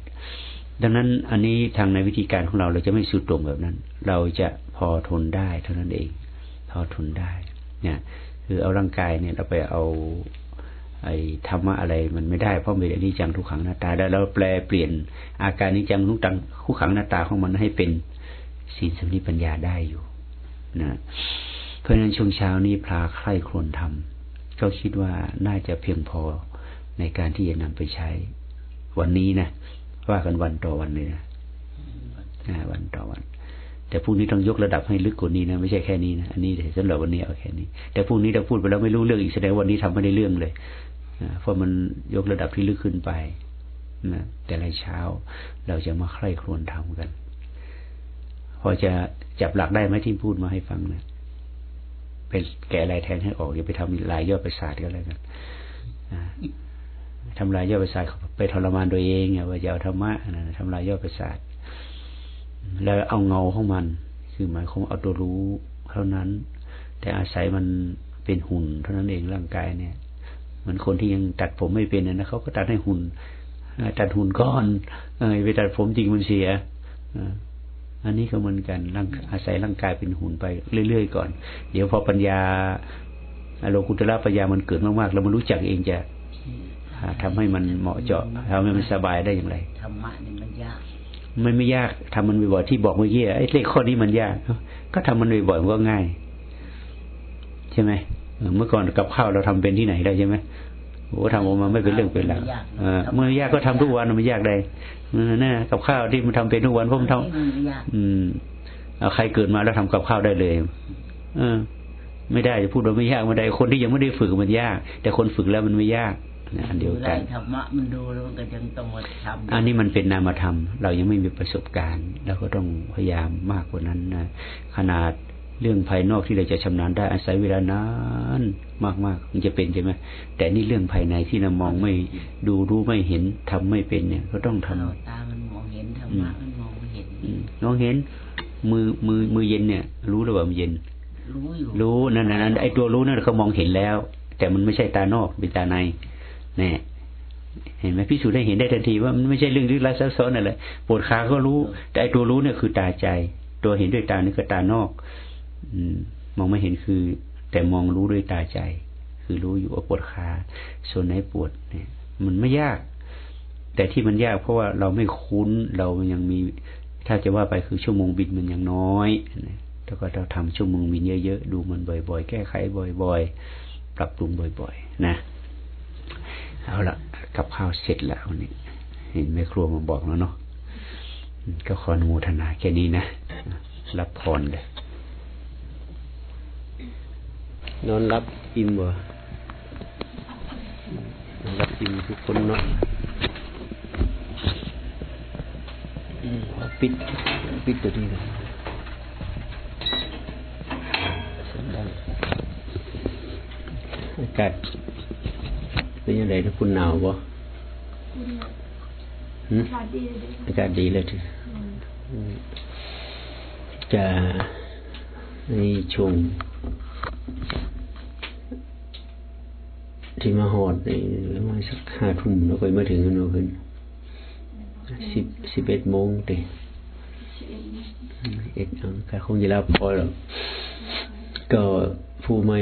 ดังนั้นอันนี้ทางในวิธีการของเราเราจะไม่สุดโต่งแบบนั้น เราจะพอทนได้เท่านั้นเอง พอทนได้เนี่ยคือเอาร่างกายเนี่ยเราไปเอา ไอ้ธรรมะอะไรมันไม่ได้เพราะเป็นอนิจจังทุกขังหน้าตาแล้วเราแปลเปลี่ยนอาการนิจจังทุกตังทุกขังหน้าตาของมันให้เป็นศีลสมาธิปัญญาได้อยู่นะเพราะฉะนั้นช่วงเช้านี้พลาใคร่ครวญทำก็คิดว่าน่าจะเพียงพอในการที่จะนำไปใช้ วันนี้นะว่ากันวันต่อวันเลยนะวันต่อวัน แต่พรุ่งนี้ต้องยกระดับให้ลึกกว่านี้นะไม่ใช่แค่นี้นะอันนี้สำหรับวันนี้เอาแค่นี้ แต่พรุ่งนี้เราพูดไปแล้วไม่รู้เรื่องอีกแสดงวันนี้ทำไม่ได้เรื่องเลย นะเพราะมันยกระดับที่ลึกขึ้นไปนะแต่ละเช้าเราจะมาใคร่ครวญทำกัน พอจะจับหลักได้ไหมที่พูดมาให้ฟังนะเป็นแกะลายแทนให้ออกอย่าไปทำลายย่อประสาทก็แล้วกันอ่าทำลายย่อประสาทไปทรมานตัวเองอย่าว่าจะเอาธรรมะนะทำลายย่อประสาทแล้วเอาเงาของมัน คือหมายความเอาตัวรู้เท่านั้น แต่อาศัยมันเป็นหุ่นเท่านั้นเองร่างกายเนี่ย มือนคนที่ยังตัดผมไม่เป็นนะเขาก็ตัดให้หุ่นตัดหุ่นก้อนเออไปตัดผมจริงมันเสียอันนี้ก็เหมือนกันร่างอาศัยร่างกายเป็นหุ่นไปเรื่อยๆก่อน เดี๋ยวพอปัญญาโลกุตระปัญญามันเกิดมากๆแล้วมันรู้จักเองจะทำให้มันเหมาะเจาะทำให้มันสบายได้อย่างไรธรรมะนี่มันยากมันไม่ยากทำมันบ่อยๆที่บอกเมื่อกี้ไอ้เลขข้อนี้มันยาก ก็ทำมันบ่อยๆมันก็ง่าย ใช่ไหม เมื่อก่อนกับข้าวเราทำเป็นที่ไหนได้ใช่ไหมโอ้ทำออกมาไม่เป็นเรื่องเป็นราวเมื่อยากก็ทำทุกวันมันยากได้นั่นกับข้าวที่มันทำเป็นทุกวันเพราะมันทำอืมเอาใครเกิดมาแล้วทำกับข้าวได้เลย เออ ไม่ได้จะพูดว่าไม่ยากไม่ได้คนที่ยังไม่ได้ฝึกมันยาก แต่คนฝึกแล้วมันไม่ยากอันเดียวกันธรรมะมันดูแล้วมันก็ยังต้องมาทำอันนี้มันเป็นนามธรรม เรายังไม่มีประสบการณ์ เราก็ต้องพยายามมากกว่านั้นนะขนาด เรื่องภายนอกที่เราจะชำนาญได้อาศัยเวลานานมากๆมันจะเป็นใช่ไหมแต่นี่เรื่องภายในที่เรามองไม่ดูรู้ไม่เห็นทำไม่เป็นเนี่ย ก็ต้องทำตามันมองเห็นธรรมะมันมองไม่เห็นมองเห็น มือมือมือเย็นเนี่ย รู้หรือเปล่ามันเย็น รู้อยู่รู้นั่นนั่นไอ้ตัวรู้นั่นเขามองเห็นแล้ว แต่มันไม่ใช่ตานอกเป็นตาในแน่เห็นไหมพิสูจน์ได้เห็นได้ทันทีว่ามันไม่ใช่เรื่องลึกลับซับซ้อนอะไรปวดขาก็รู้ แต่ไอ้ตัวรู้เนี่ยคือตาใจ ตัวเห็นด้วยตานี่คือตานอกอื มมองไม่เห็นคือ แต่มองรู้ด้วยตาใจ คือรู้อยู่ว่าปวดขาส่วนไหนปวดเนี่ย มันไม่ยาก แต่ที่มันยากเพราะว่าเราไม่คุ้นเรายังมี ถ้าจะว่าไปคือชั่วโมงบินมันยังน้อยแล้วก็เราทำชั่วโมงบินเยอะๆดูมันบ่อย ๆ แก้ไขบ่อยๆ ปรับปรุงบ่อย ๆ นะเอาละกับข้าวเสร็จแล้วนี่เห็นแม่ครัวมาบอกแล้วเนาะก็ขออนุโมทนาแค่นี้นะ รับพรเลย นอนรับอิ่มบ่นอนรับอิ่มทุกคนเนาะปิดปิดตัวนี้นะสันดังอากาศเป็นยังไงถ้าคุณหนาวบ่อากาศดีเลยทีจะในช่วง ที่มาหอดในประมาณสักห้าทุ่มเราไปมาถึงกันเราขึ้นสิบสิบเอ็ดโมงเตะเอ็ดอังกาคงจะรับพอแล้วก็ผู้ไม่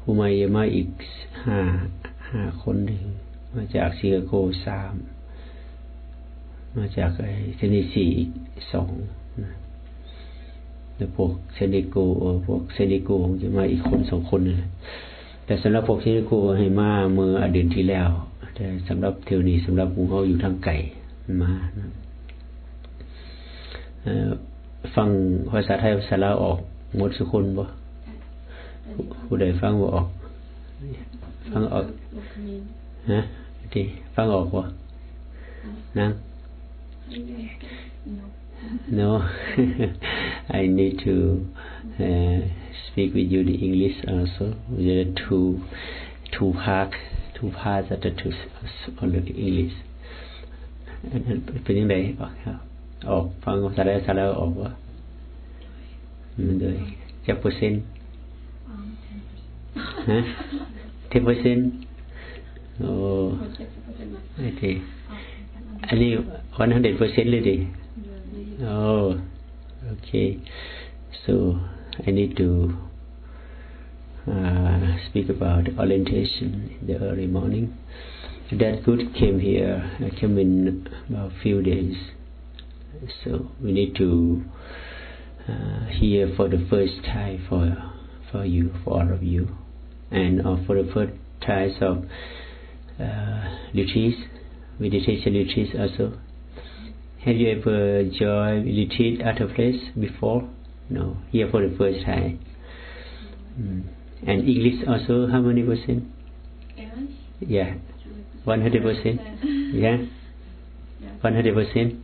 ผู้ไม่มาอีกห้าห้าคนหนึ่งมาจากซิงคโปร์สามมาจากไอ้เทนเนสซีสอง แล้วพวกเซนิโกพวกเซนิโกจะมาอีกคนสองคนนะแต่สำหรับพวกเซนิโกให้มาเมื่ออดีตที่แล้ว แต่สำหรับเทวนี้สำหรับกูเขาอยู่ทางไก่มานะฟังภาษาไทยภาษาลาวออกหมดสุคนบ่ผู้ใดฟังบ่ออก ฟังออกฮะดีฟังออกบ่นั่ง no I need to uh, speak with you the English also there are two two part two parts of the two on the English เป็นยังไงออกครับออกฟังภาษาไทยภาษาลาวออกว่ามันเลยจะเปอร์เซ็นต์ฮะเทปเปอร์เซ็นต์โอ้โอเคอันนี้วันฮันเด็ดเปอร์เซ็นต์เลยดิ oh okay. So I need to uh, speak about orientation in the early morning. That good came here I came in about few days. So we need to uh, hear for the first time for for you for all of you. And uh, for the first types of uh, retreats, meditation retreats also. Have you ever joined retreat at a place before? No, here for the first time. Mm. And English also, how many percent? English? Yeah, 100 percent? Yeah? 100 percent?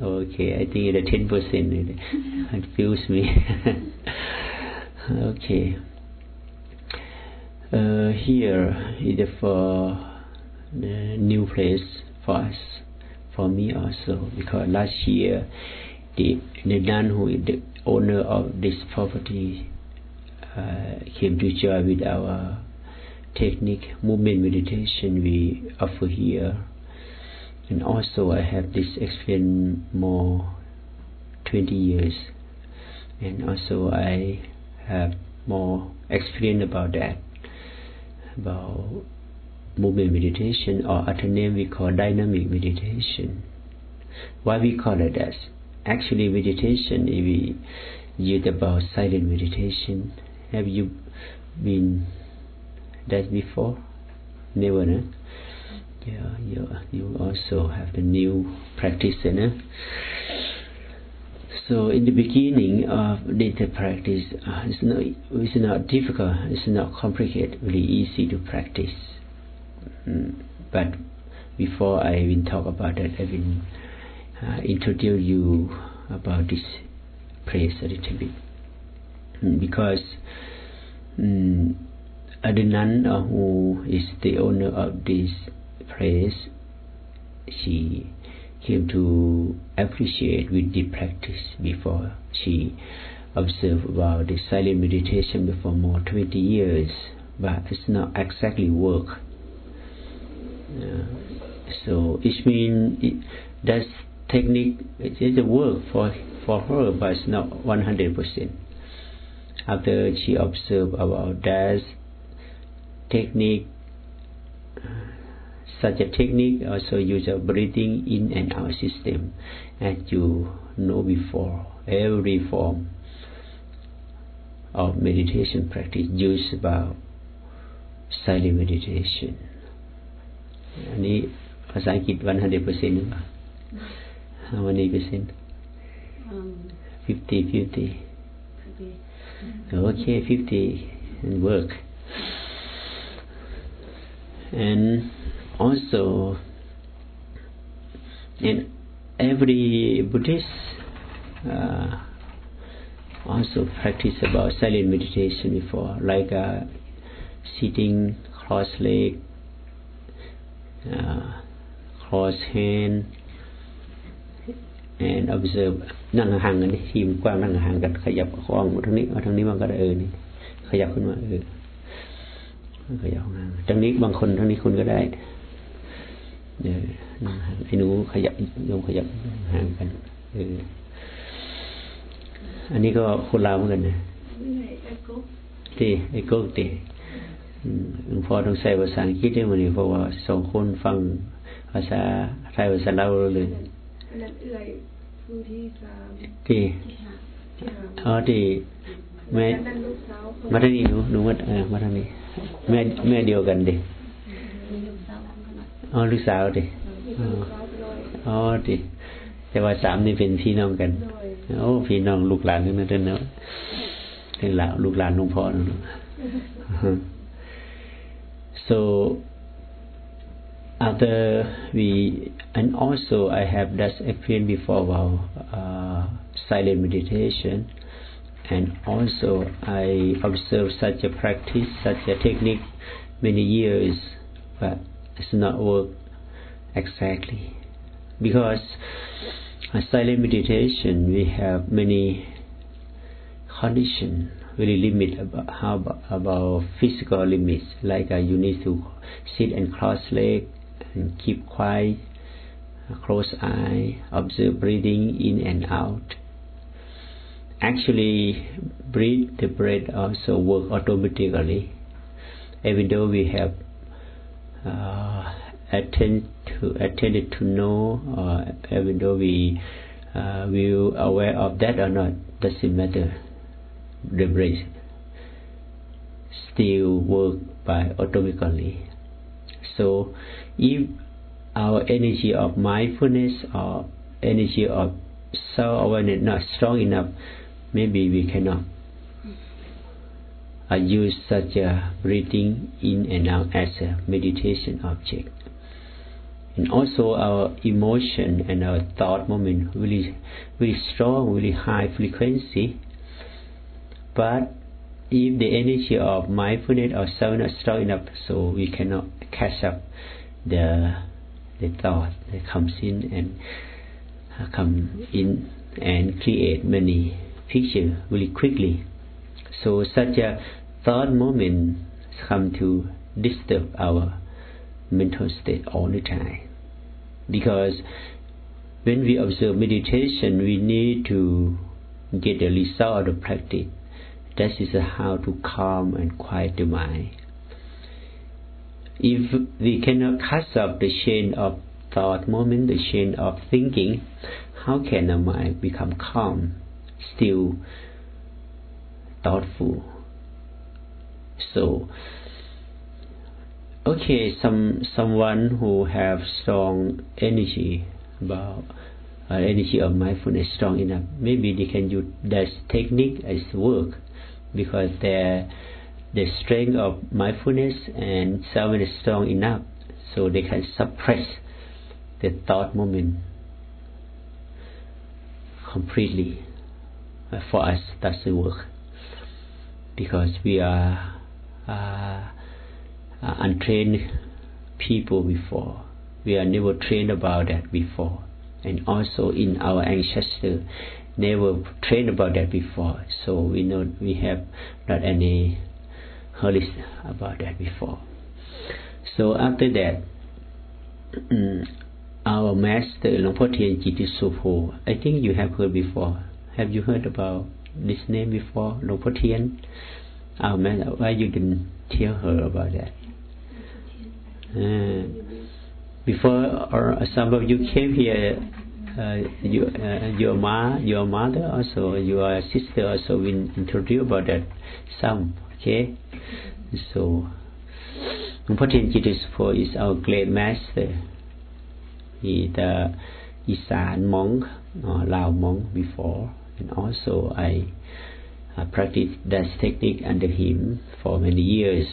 Okay, I think the 10 percent [laughs] It confused me. [laughs] okay uh, here is for the new place for us, for me also, because last year the the nun who is the owner of this property uh, came to join with our technique, movement meditation we offer here. And also I have this experience more 20 years. And also I have more experience about that, about movement meditation or other name we call dynamic meditation. Why we call it as? Actually meditation if we use about silent meditation. Have you been that before? Never, no? Yeah, you, you also have the new practice, no? So in the beginning of data practice, uh, it's not it's not difficult, it's not complicated, really easy to practice. Mm. But before I will talk about that, I will uh, introduce you about this place a little bit, mm, because mm, Adnan, uh, who is the owner of this place, she came to appreciate with the practice before she observed about the silent meditation before more 20 years, but it's not exactly work. So it means that technique it is a work for for her, but it's not 100%. After she observed about that technique, such a technique also use a breathing in and out system. As you know before every form of meditation practice use about silent meditation อันนี้ภาษาอังกฤษวันฮันเดเปอร์เซ็นต์หรือเปล่า how many percent um, fifty fifty maybe okay fifty and work and also in every Buddhist uh, also practice about silent meditation before, like uh, sitting cross leg, uh, cross hand, and observe นั่งห่างกันนี่ทีมกว้างนั่งห่างกันขยับคล้องมาทางนี้มาทางนี้มันก็ได้เออนี่ขยับขึ้นมาเออขยับห่างทางนี้บางคนทางนี้คุณก็ได้เออไอ้หนูขยับโยมขยับห่างกันเอออันนี้ก็คนลาวเหมือนกันนะตีไอ้กุ๊กตี หลวงพ่อต้องใช้ภาษาอังกฤษด้วยมันนี่เพราะว่าสองคนฟังภาษาไทยภาษาลาวเลยอันนั้นเอื่อยผู้ที่สามที่ที่ห้าอ๋อที่แม่อันนั้นลูกสาวคนมาทางนี้หนูหนูมาเออมาทางนี้แม่แม่เดียวกันดิอ๋อลูกสาวดิมีอ๋อลูกสาวน้อยอ๋อดิแต่ว่าสามนี่เป็นพี่น้องกันน้อยโอ้พี่น้องลูกหลานทั้งนั้นเนาะเป็นหลานลูกหลานหลวงพ่อเนาะ so after we and also I have that experience before about uh, silent meditation. And also I observe such a practice such a technique many years but it's not work exactly. Because a silent meditation we have many condition very limit about how about, physical limits. Like uh, you need to sit and cross leg and keep quiet uh, close eye observe breathing in and out. Actually breathe the breath also work automatically. Even though we have uh, attend to attended to know or even though we uh, we aware of that or not doesn't matter the brain still work by automatically. So if our energy of mindfulness or energy of self-awareness not strong enough, maybe we cannot uh, use such a breathing in and out as a meditation object. And also our emotion and our thought moment really, really strong, really high frequency but if the energy of mindfulness or soul not strong enough, so we cannot catch up the the thought that comes in and uh, come in and create many picture really quickly. So such a thought moment come to disturb our mental state all the time. Because when we observe meditation, we need to get the result of the practice. That is how to calm and quiet the mind. If we cannot cut off the chain of thought moment, the chain of thinking, how can the mind become calm, still thoughtful? So, okay, some someone who have strong energy about uh, energy of mindfulness strong enough, maybe they can use that technique as work because their the strength of mindfulness and self is strong enough, so they can suppress the thought moment completely. For us, that's the work because we are uh, uh, untrained people before. We are never trained about that before, and also in our ancestor never trained about that before. So we know we have not any knowledge about that before. So after that, [clears throat] our master Luang Por Tien I think you have heard before. Have you heard about this name before, Por Tien? Our master, why you didn't tell her about that? Uh, before or some of you came here, uh, you, uh, your ma, your mother also, your sister also will introduce about that some. Okay, so Luang for is our great master. He the Isan monk or Lao monk before, and also I uh, practiced that technique under him for many years.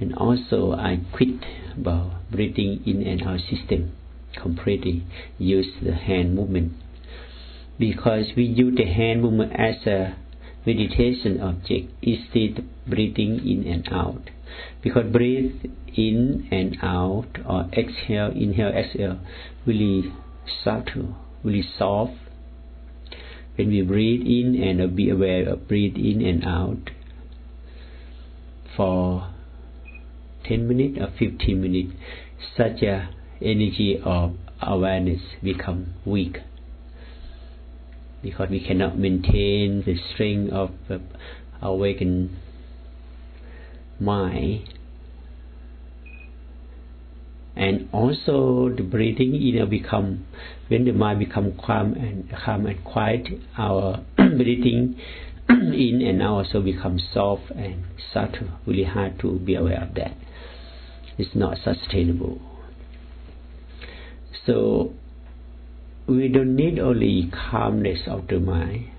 And also I quit about breathing in and out system completely, use the hand movement. Because we use the hand movement as a meditation object instead of breathing in and out. Because breathe in and out or exhale, inhale, exhale, really subtle, really soft. When we breathe in and be aware of breathe in and out for 10 minutes or 15 minutes, such a energy of awareness become weak. Because we cannot maintain the strength of the awakened mind. And also the breathing you know become when the mind become calm and calm and quiet our [coughs] breathing [coughs] in and out also become soft and subtle. Really hard to be aware of that. It's not sustainable so we don't need only calmness of the mind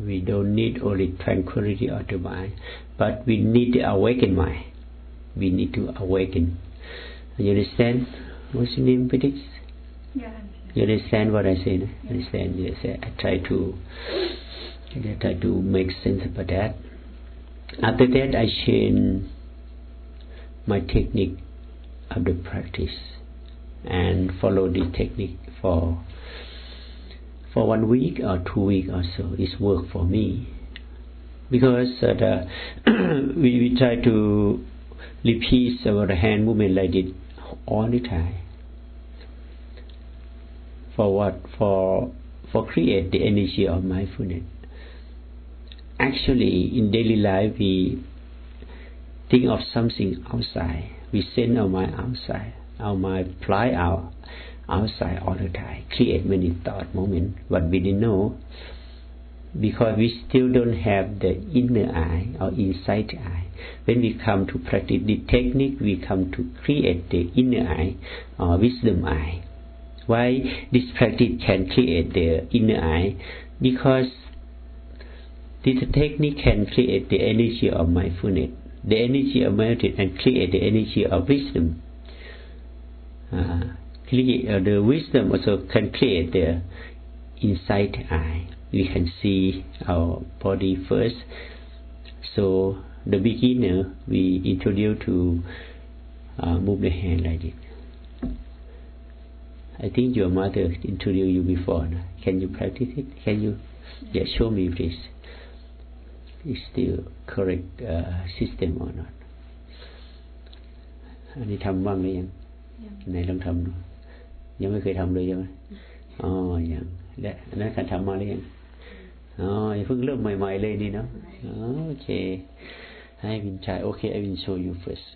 we don't need only tranquility of the mind but we need to awaken mind we need to awaken you understand? What's your name, Felix? Yeah. You understand what I say? No? Understand? Yes. I try to I try to make sense about that. After that, I change my technique of the practice and follow this technique for for one week or two weeks or so. It's work for me because uh, the [coughs] we, we try to repeat our hand movement like it all the time. For what? For for create the energy of mindfulness. Actually, in daily life, we think of something outside. We send our mind outside. Our mind fly out outside all the time. Create many thought moment, but we didn't know because we still don't have the inner eye or inside eye. When we come to practice the technique, we come to create the inner eye or wisdom eye. Why this practice can create the inner eye? Because this technique can create the energy of mindfulness, the energy of mindfulness, and create the energy of wisdom. Uh, create, uh, the wisdom also can create the inside eye we can see our body first. So the beginner, we introduce to uh, move the hand like this. I think your mother introduced you before. No? Can you practice it? Can you? Yeah, show me please. Is still correct uh, system or not? อันนี้ทำบ้างหรือยัง ยังไหนลองทำดูยังไม่เคยทำเลยใช่ไหมอ๋อยังและอันนั้นการทำมาหรือยังอ๋อเพิ่งเริ่มใหม่ ๆ เลยนี่เนาะอ๋อโอเคให้วินชายโอเค I will show you first